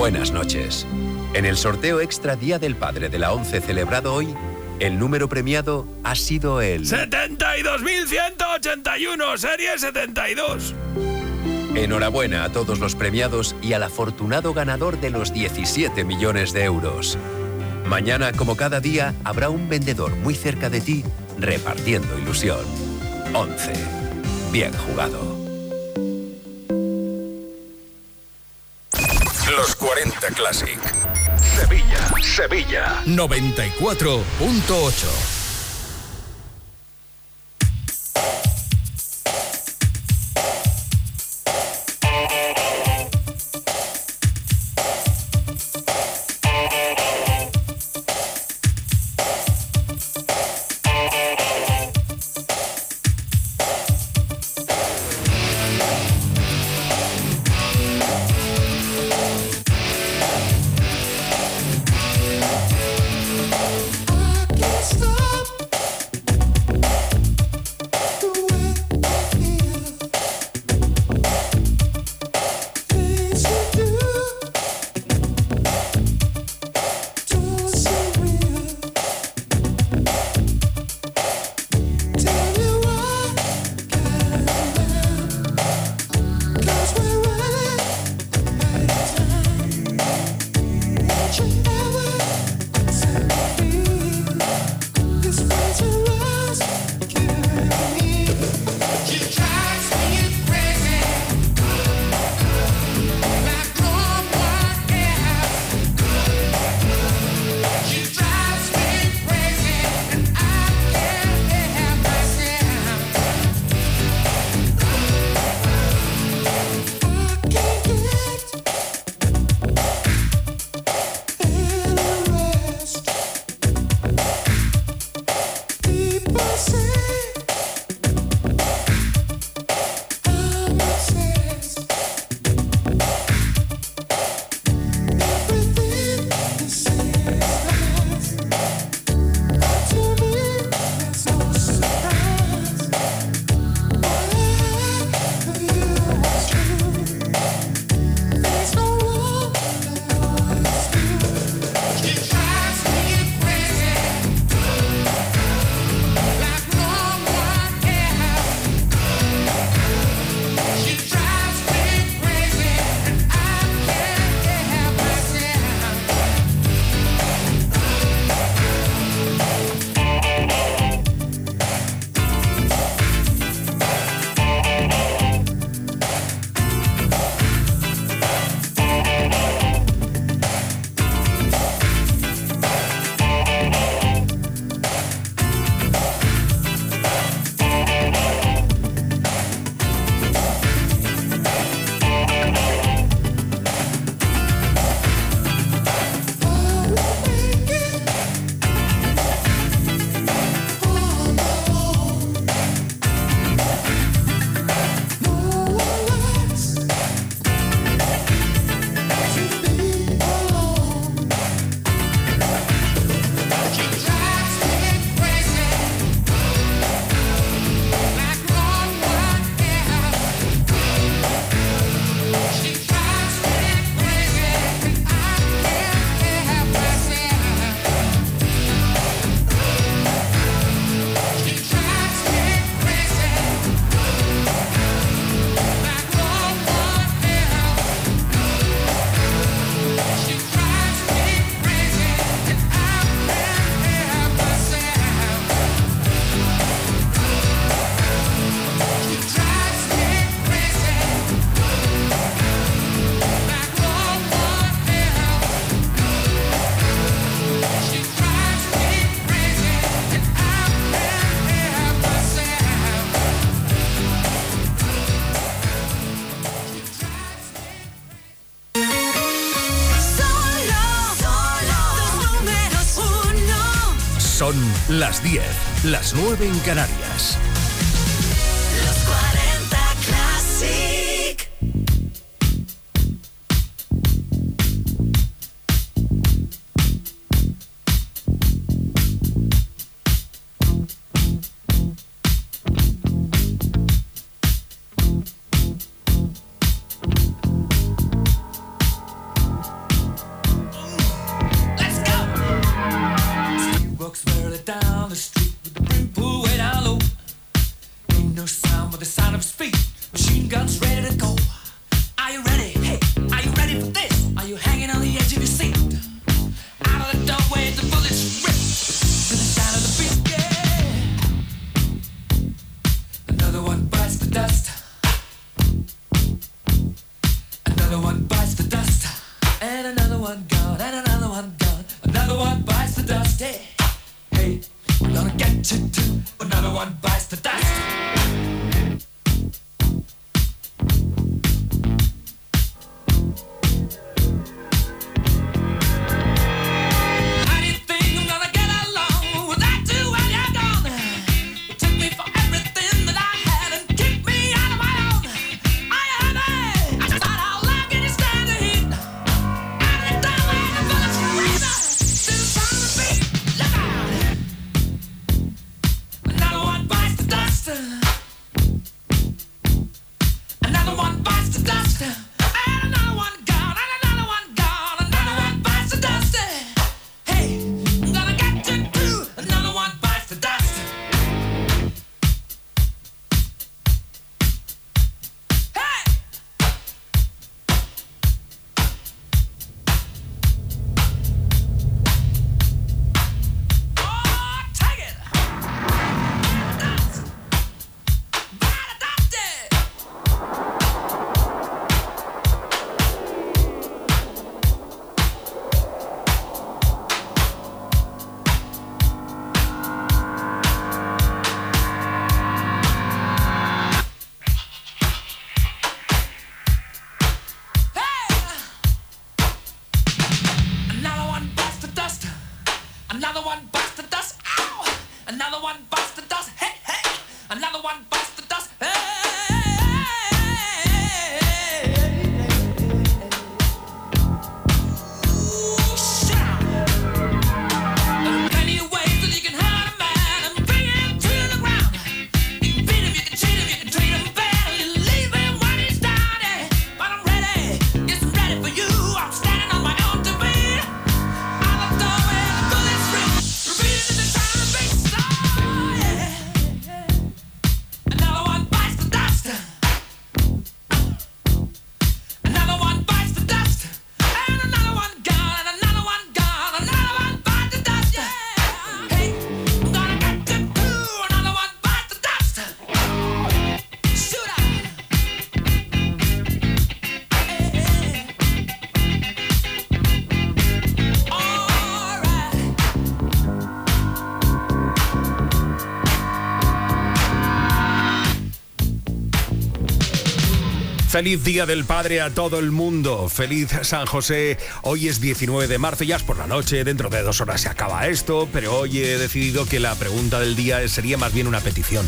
Buenas noches. En el sorteo extra Día del Padre de la 11 celebrado hoy, el número premiado ha sido el 72.181, serie 72. Enhorabuena a todos los premiados y al afortunado ganador de los 17 millones de euros. Mañana, como cada día, habrá un vendedor muy cerca de ti repartiendo ilusión. 11. Bien jugado. 40 Classic. Sevilla, Sevilla. 94.8. Las 10, las 9 en Canarias. Feliz Día del Padre a todo el mundo. Feliz San José. Hoy es 19 de marzo, ya es por la noche, dentro de dos horas se acaba esto, pero hoy he decidido que la pregunta del día sería más bien una petición.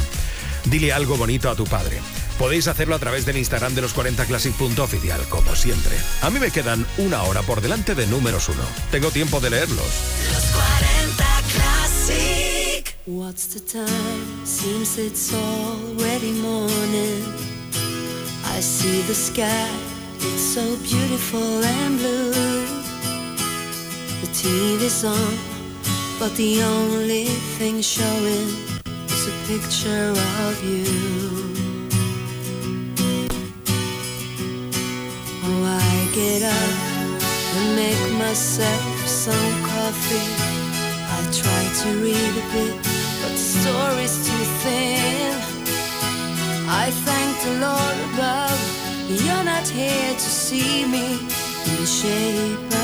Dile algo bonito a tu padre. Podéis hacerlo a través del Instagram de los 40 Classic.oficial, como siempre. A mí me quedan una hora por delante de números uno. Tengo tiempo de leerlos. Los 40 Classic. What's the time? Seems it's already morning. see the sky, it's so beautiful and blue. The TV's on, but the only thing showing is a picture of you. Oh, I get up and make myself some coffee. I try to read a bit, but the story's too thin. I thank the Lord above, you're not here to see me in the shape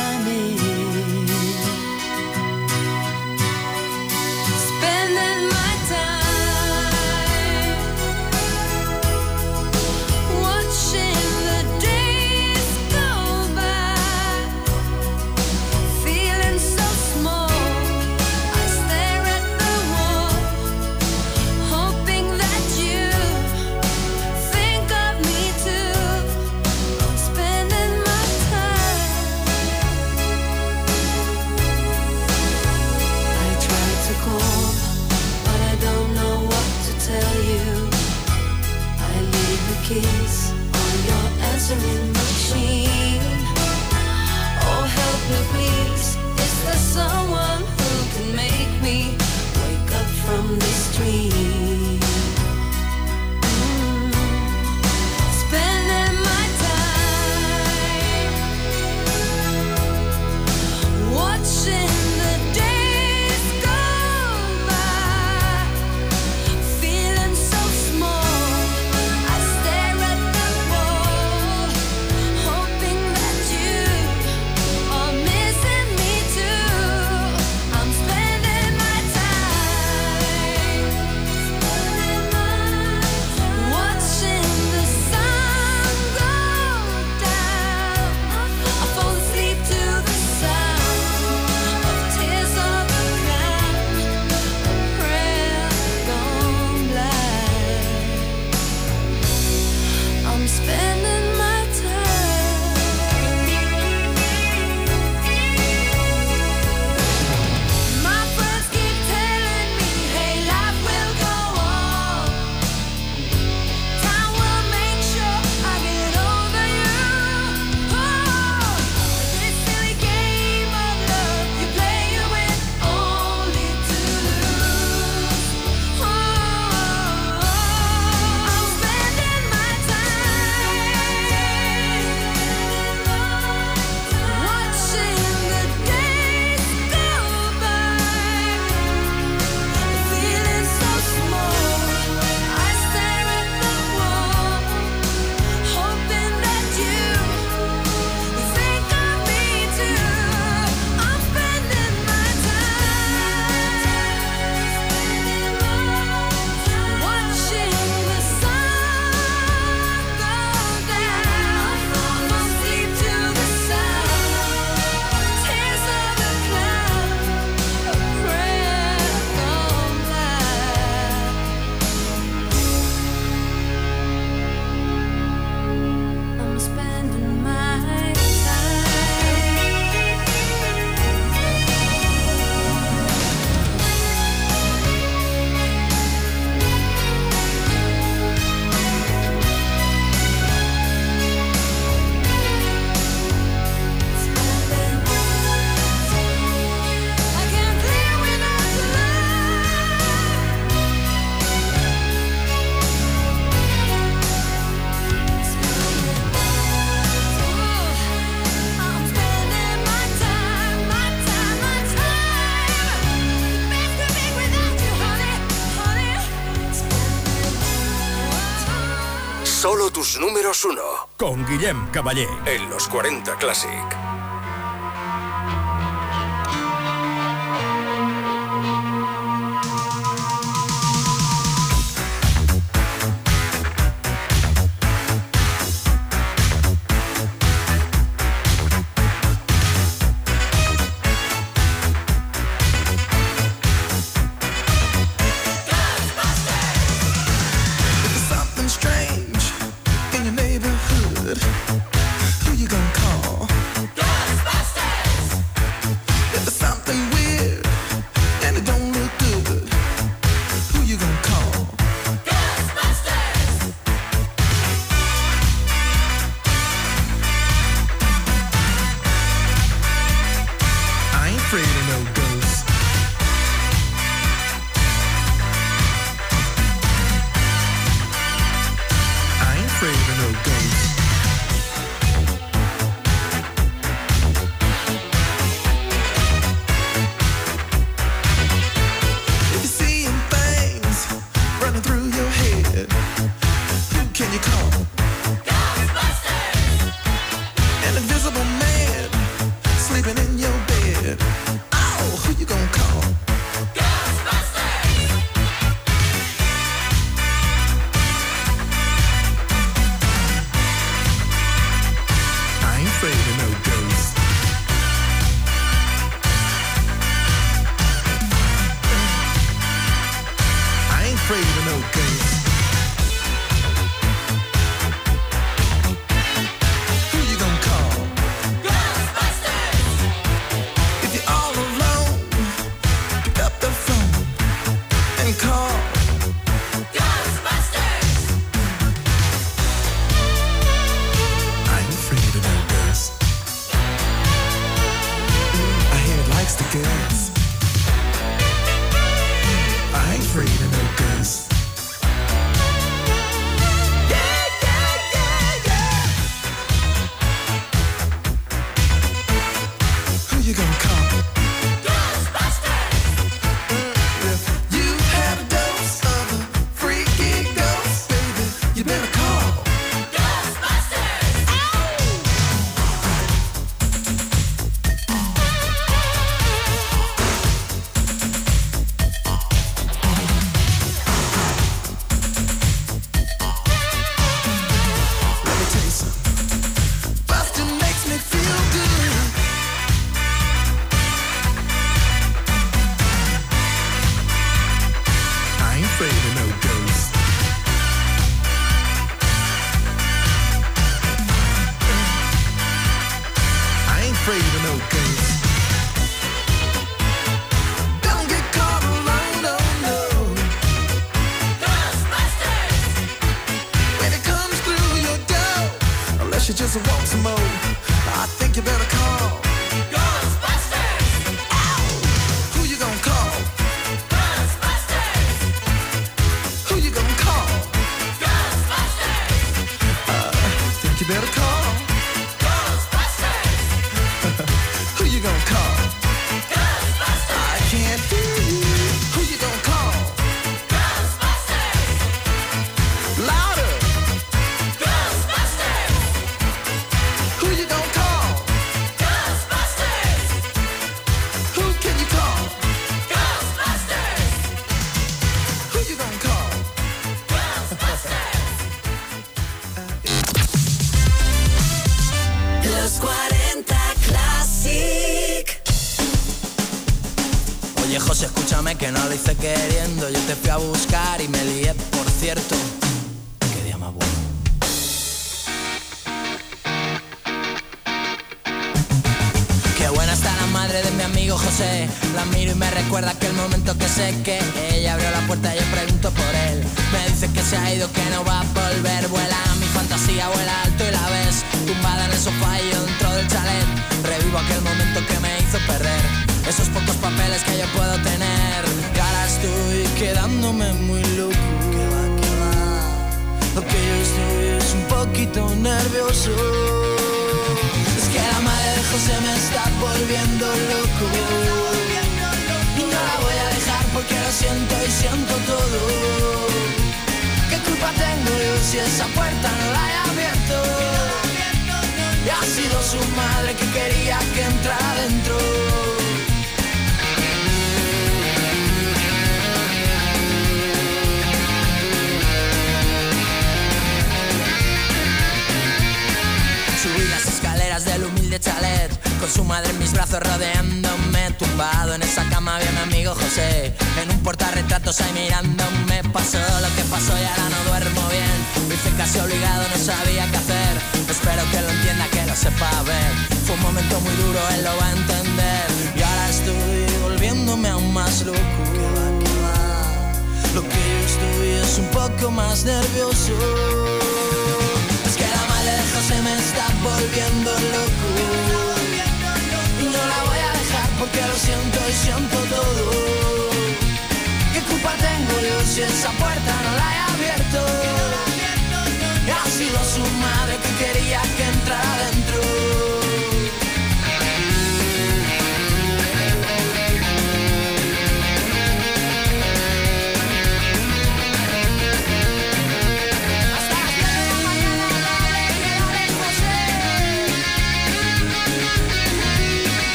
tus números uno. Con Guillem Caballé. En los 40 Classic.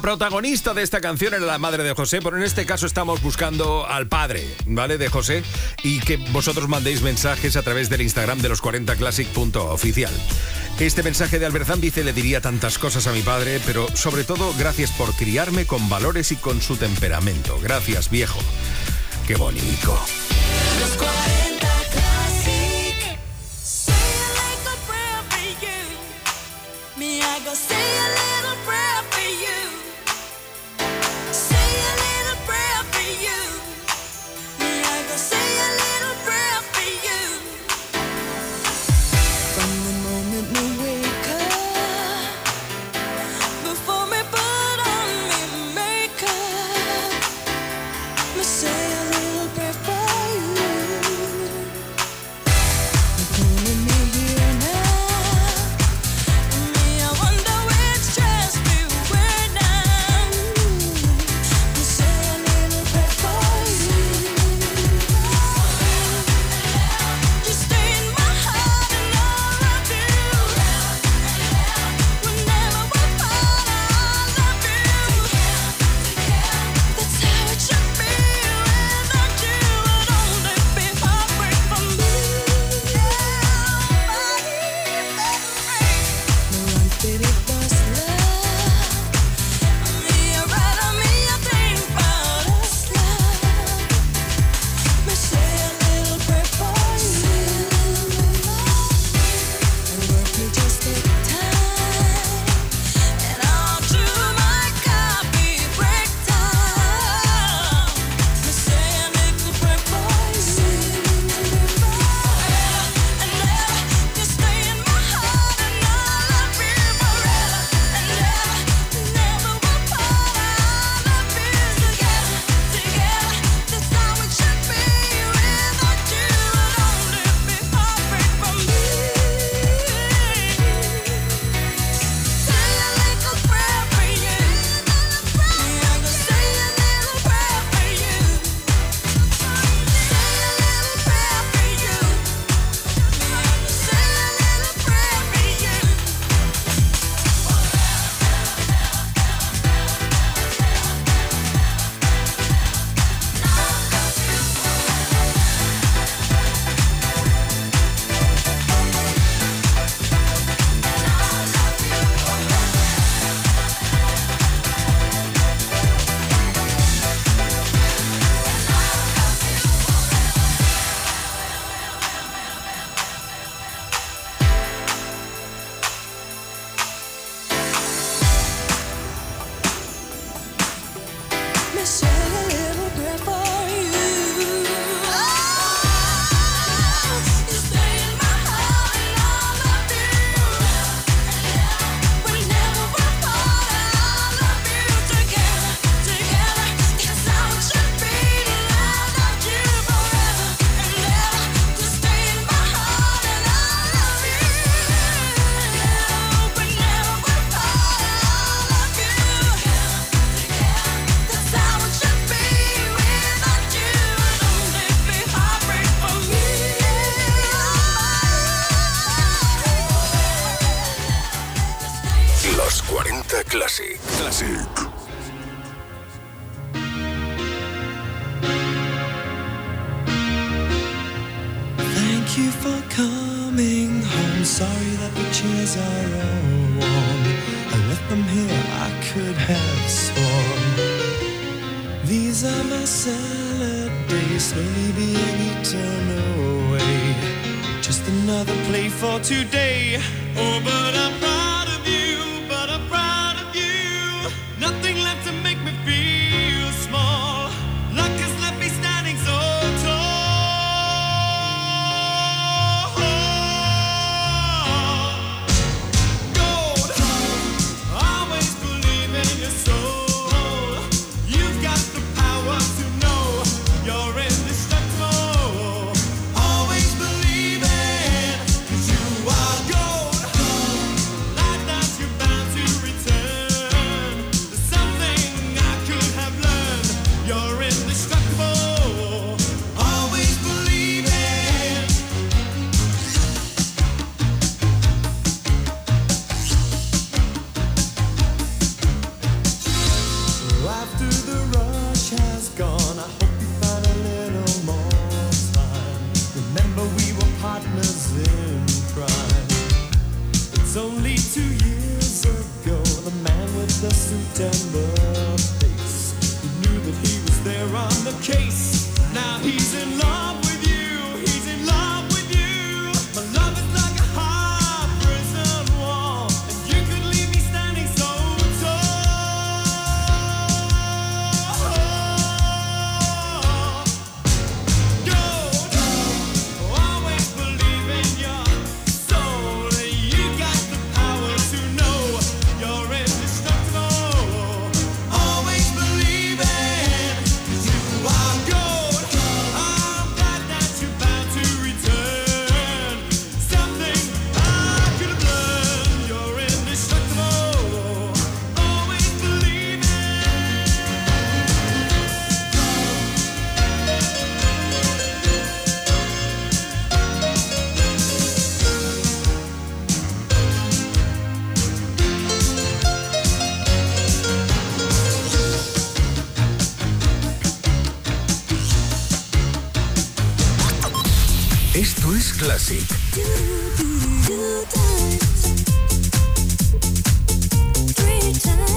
Protagonista de esta canción era la madre de José, pero en este caso estamos buscando al padre, ¿vale? De José y que vosotros mandéis mensajes a través del Instagram de los 40classic.oficial. Este mensaje de Alberzán dice, le diría tantas cosas a mi padre, pero sobre todo gracias por criarme con valores y con su temperamento. Gracias, viejo. Qué bonito.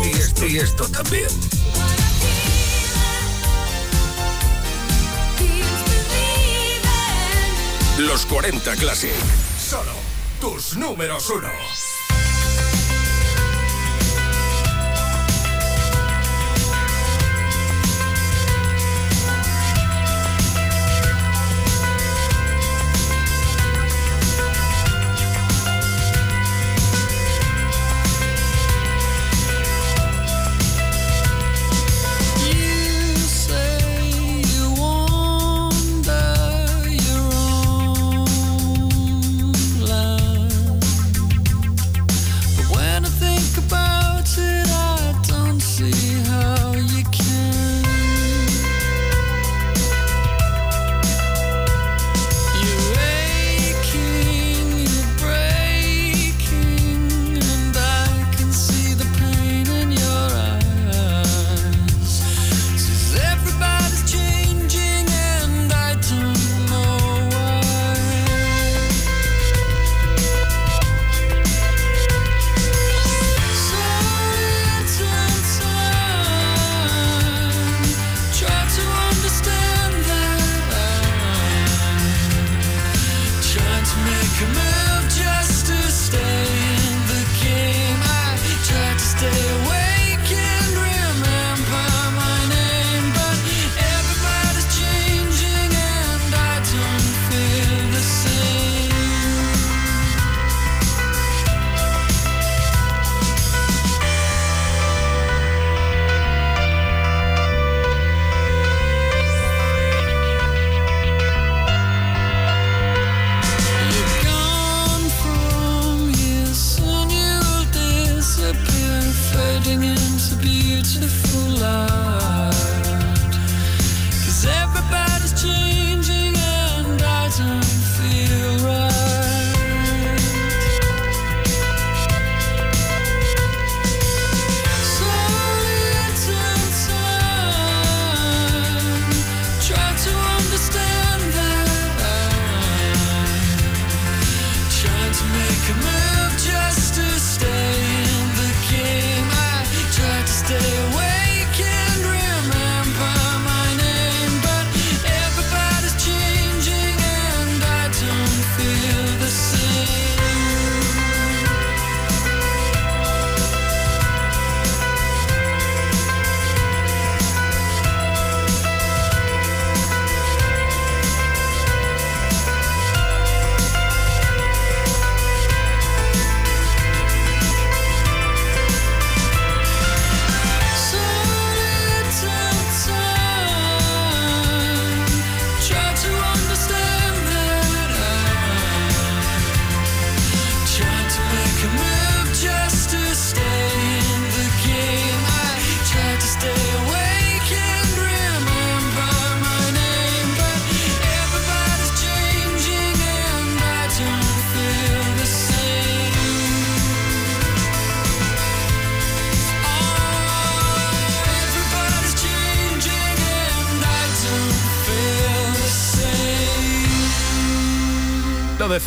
Y esto y esto también. Los 40 Classic. Solo tus números unos.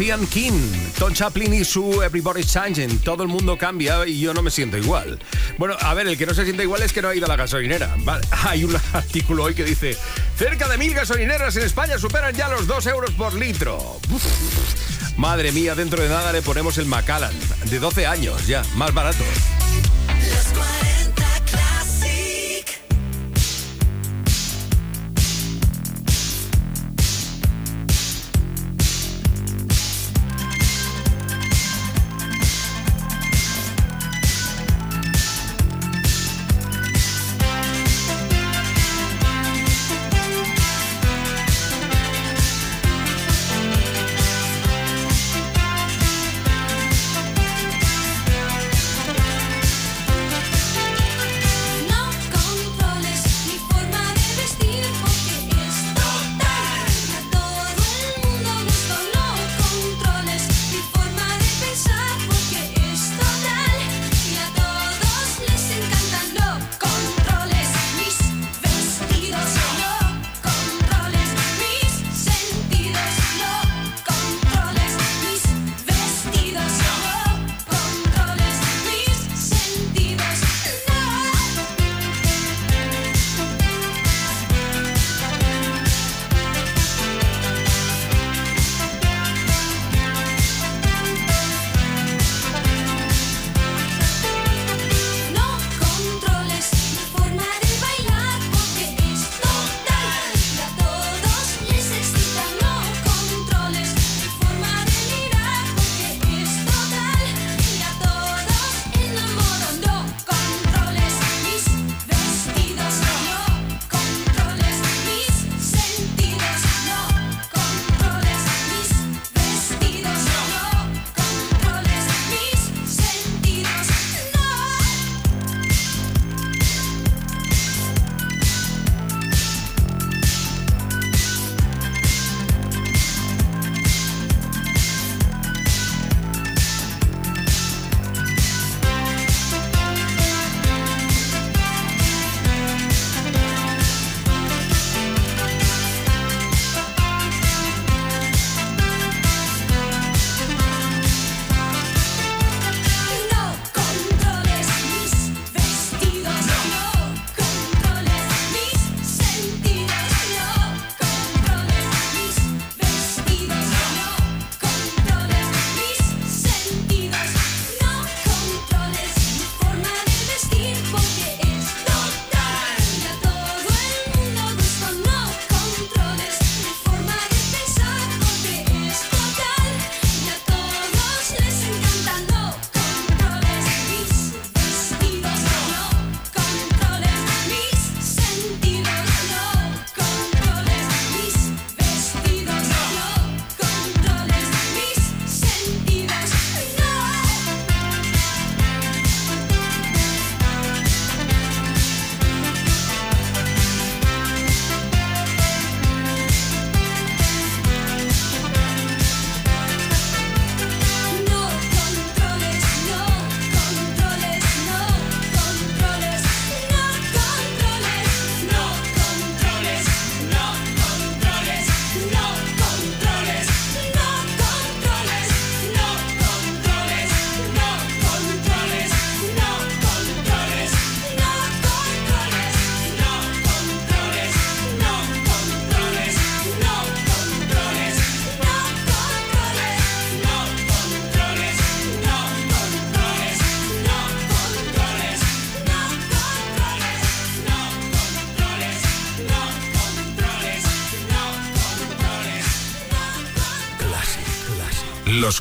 King, Tom Chaplin y su Everybody's Changing. Todo el mundo cambia y yo no me siento igual. Bueno, a ver, el que no se siente igual es que no ha ido a la gasolinera. Hay un artículo hoy que dice: cerca de mil gasolineras en España superan ya los 2 euros por litro. Madre mía, dentro de nada le ponemos el Macallan, de 12 años ya, más barato.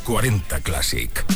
40 Classic.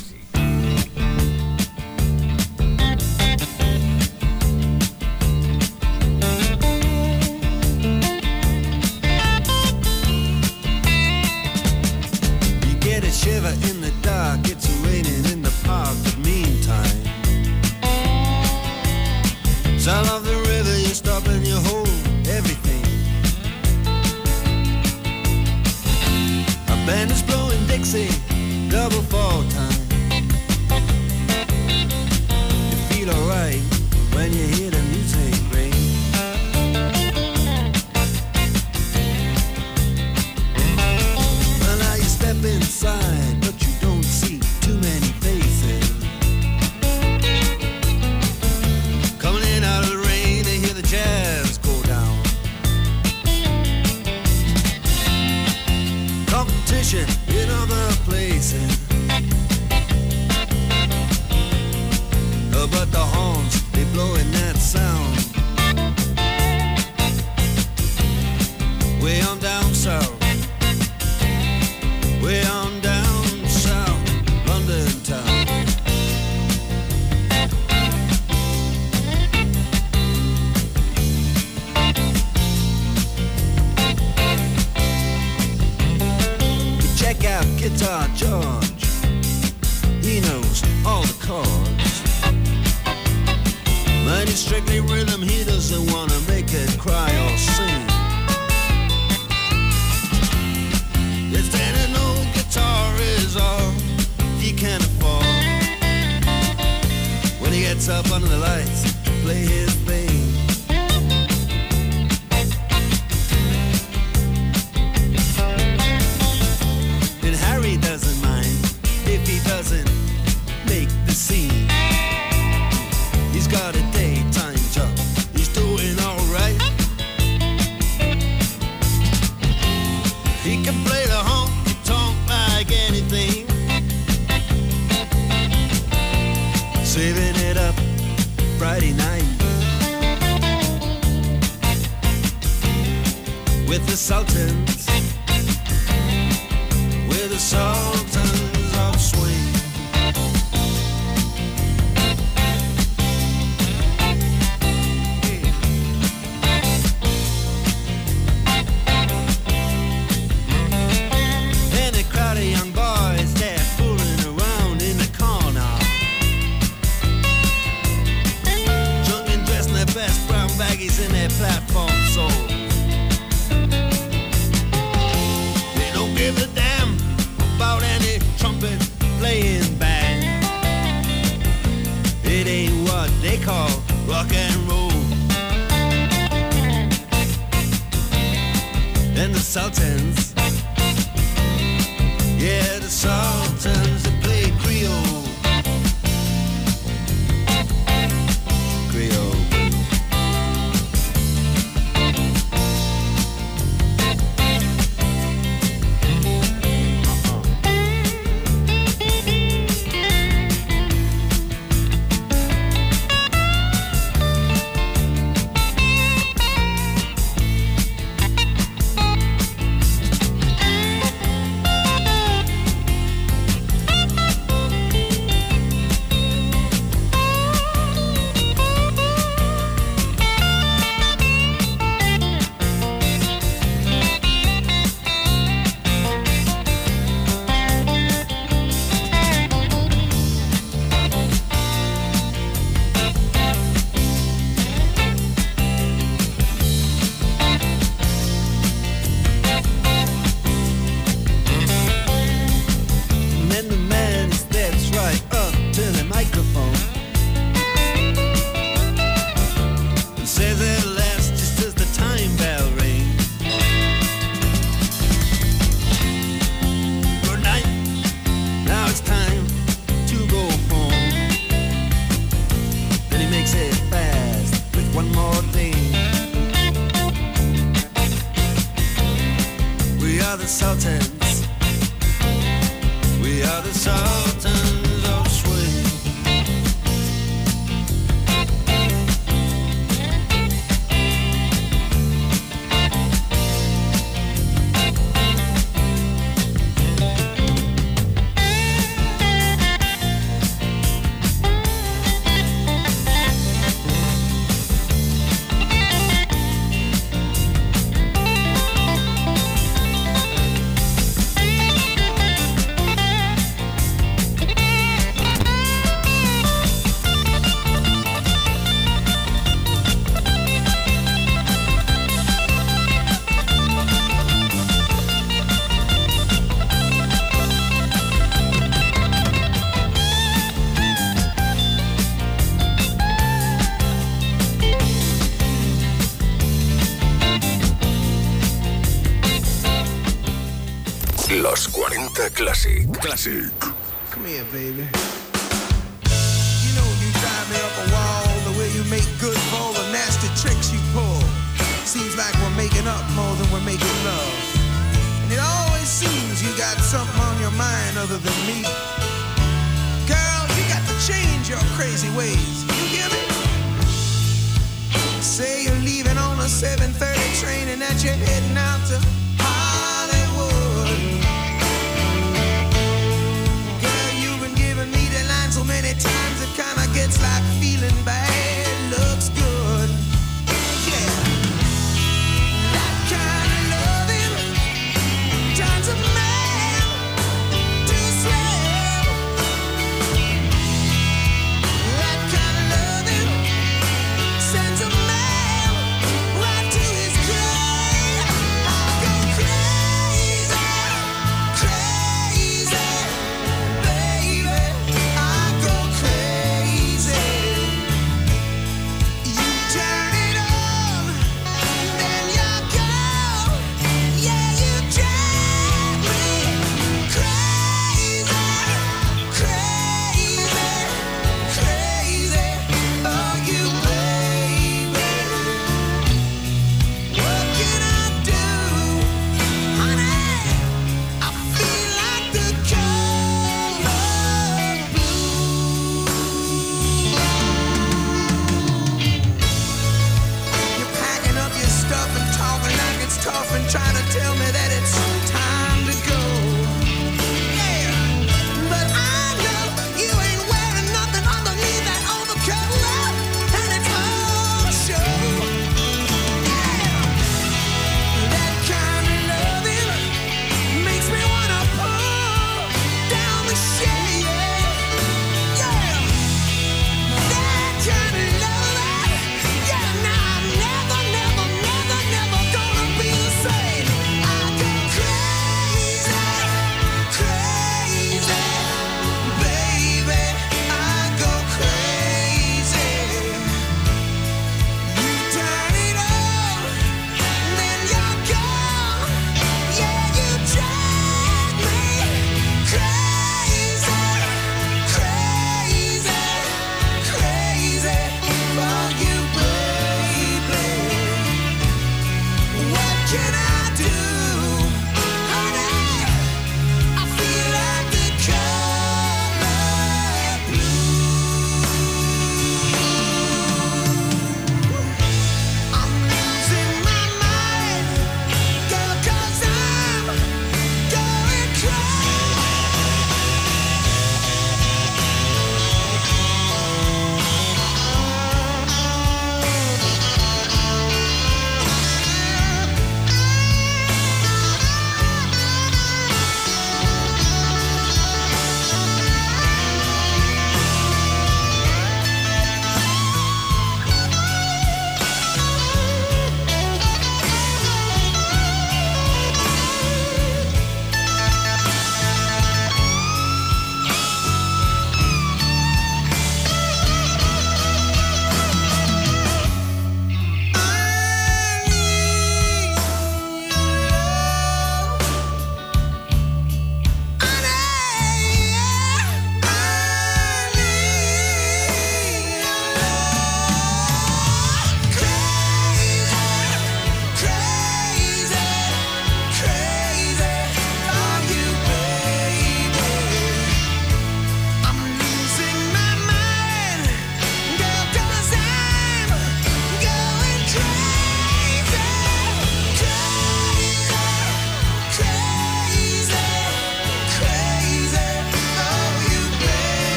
Classic.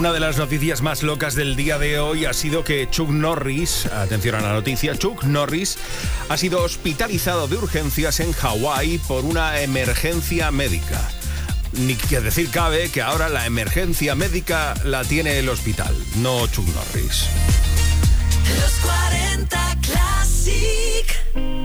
una de las noticias más locas del día de hoy ha sido que Chuck Norris, atención a la noticia, Chuck Norris ha sido hospitalizado de urgencias en Hawái por una emergencia médica. Ni que decir cabe que ahora la emergencia médica la tiene el hospital, no Chuck Norris. Los 40 Classic.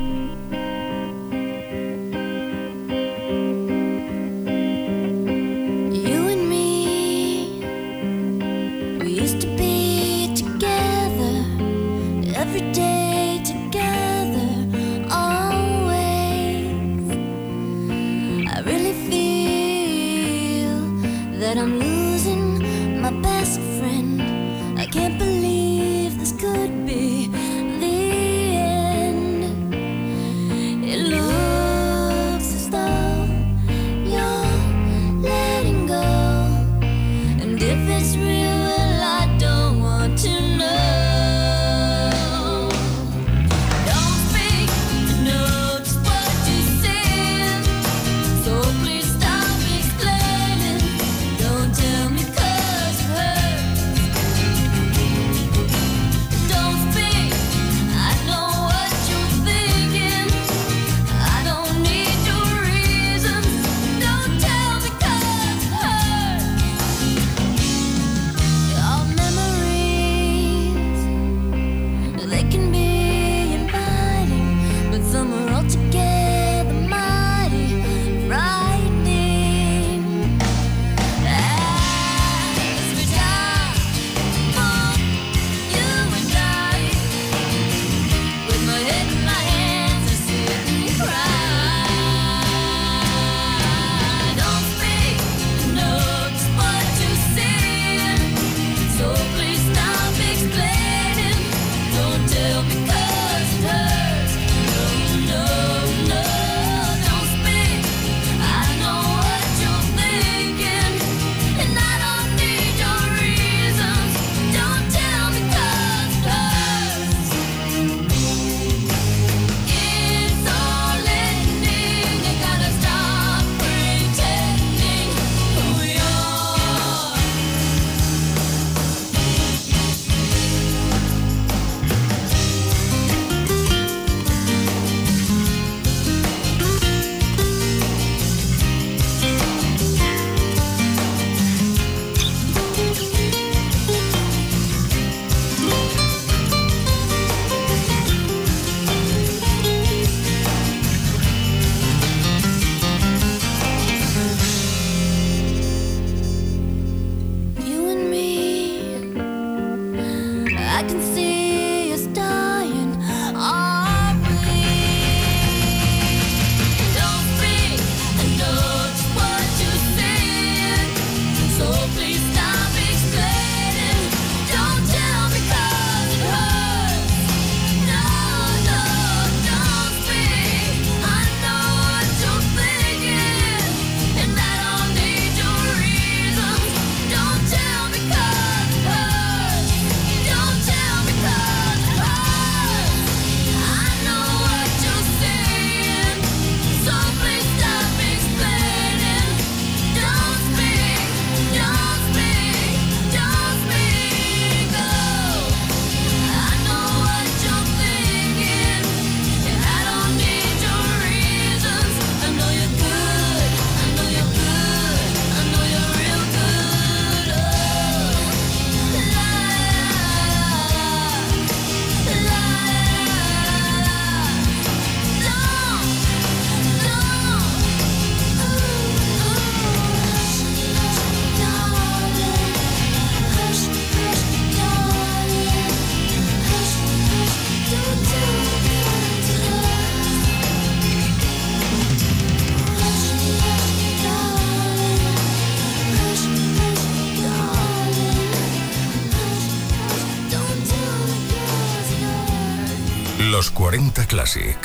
but I'm Classic.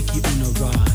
Take you on a ride.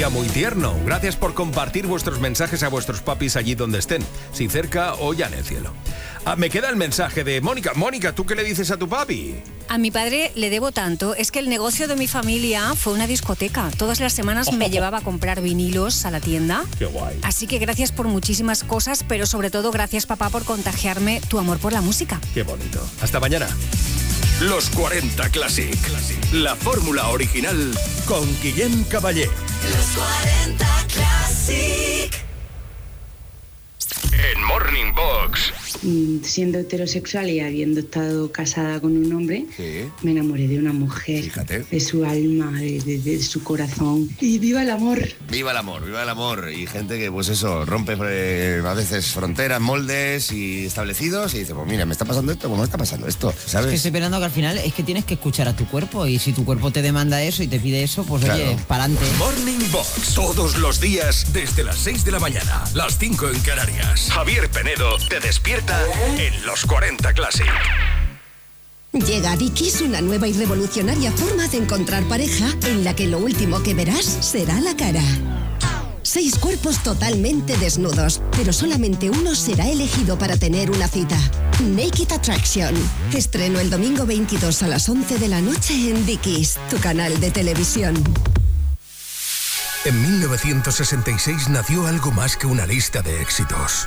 Día muy tierno. Gracias por compartir vuestros mensajes a vuestros papis allí donde estén, si cerca o ya en el cielo. Ah, me queda el mensaje de Mónica. Mónica, ¿tú qué le dices a tu papi? A mi padre le debo tanto, es que el negocio de mi familia fue una discoteca. Todas las semanas me llevaba a comprar vinilos a la tienda. Qué guay. Así que gracias por muchísimas cosas, pero sobre todo gracias papá por contagiarme tu amor por la música. Qué bonito. Hasta mañana. Los 40 Classic. La fórmula original con Guillem Caballé. Los Siendo heterosexual y habiendo estado casada con un hombre, me enamoré de una mujer, de su alma, de, de- de su corazón. Y viva el amor. Viva el amor, viva el amor. Y gente que, pues eso, rompe eh, a veces fronteras, moldes y establecidos y dice, pues mira, me está pasando esto, pues me está pasando esto, Es que ¿sabes? estoy esperando que al final es que tienes que escuchar a tu cuerpo y si tu cuerpo te demanda eso y te pide eso, pues Claro. oye, para adelante. Morning Box. Todos los días desde las 6 de la mañana, las 5 en Canarias. Javier Penedo te despierta en los 40 Classic. Llega a Dickies una nueva y revolucionaria forma de encontrar pareja en la que lo último que verás será la cara. Seis cuerpos totalmente desnudos, pero solamente uno será elegido para tener una cita. Naked Attraction. Estreno el domingo 22 a las 11 de la noche en Dickies, tu canal de televisión. En 1966 nació algo más que una lista de éxitos.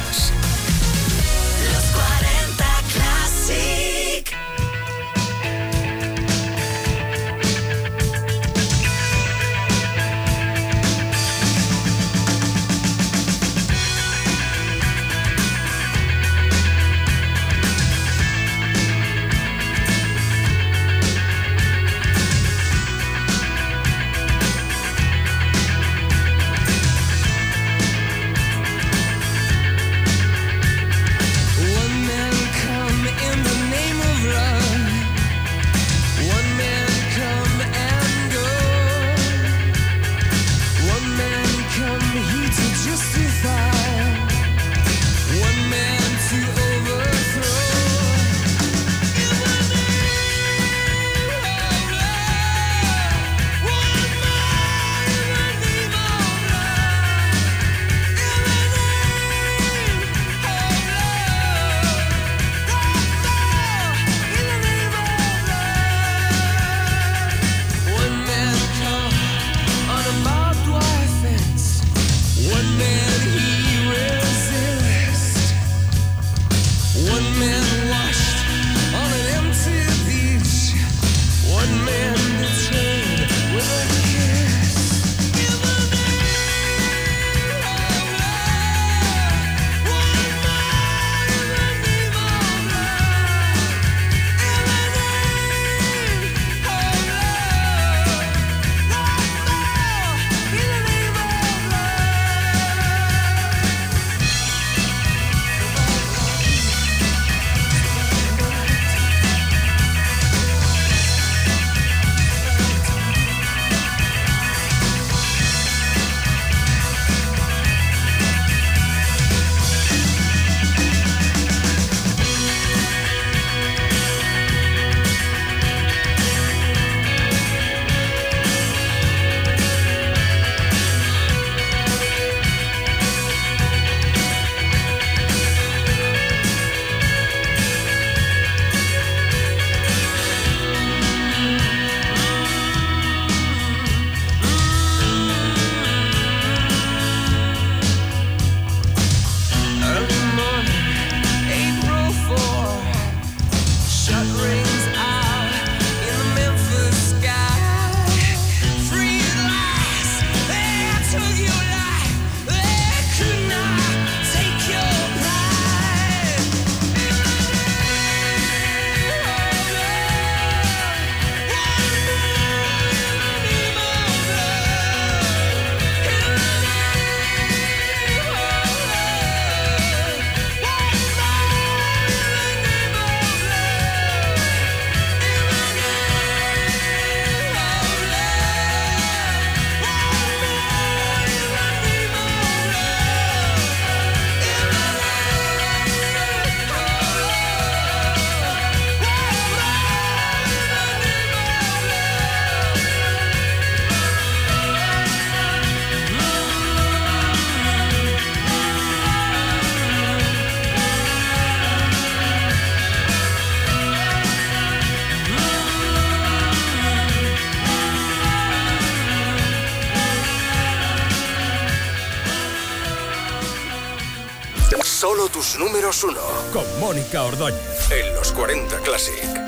En los 40 Classic.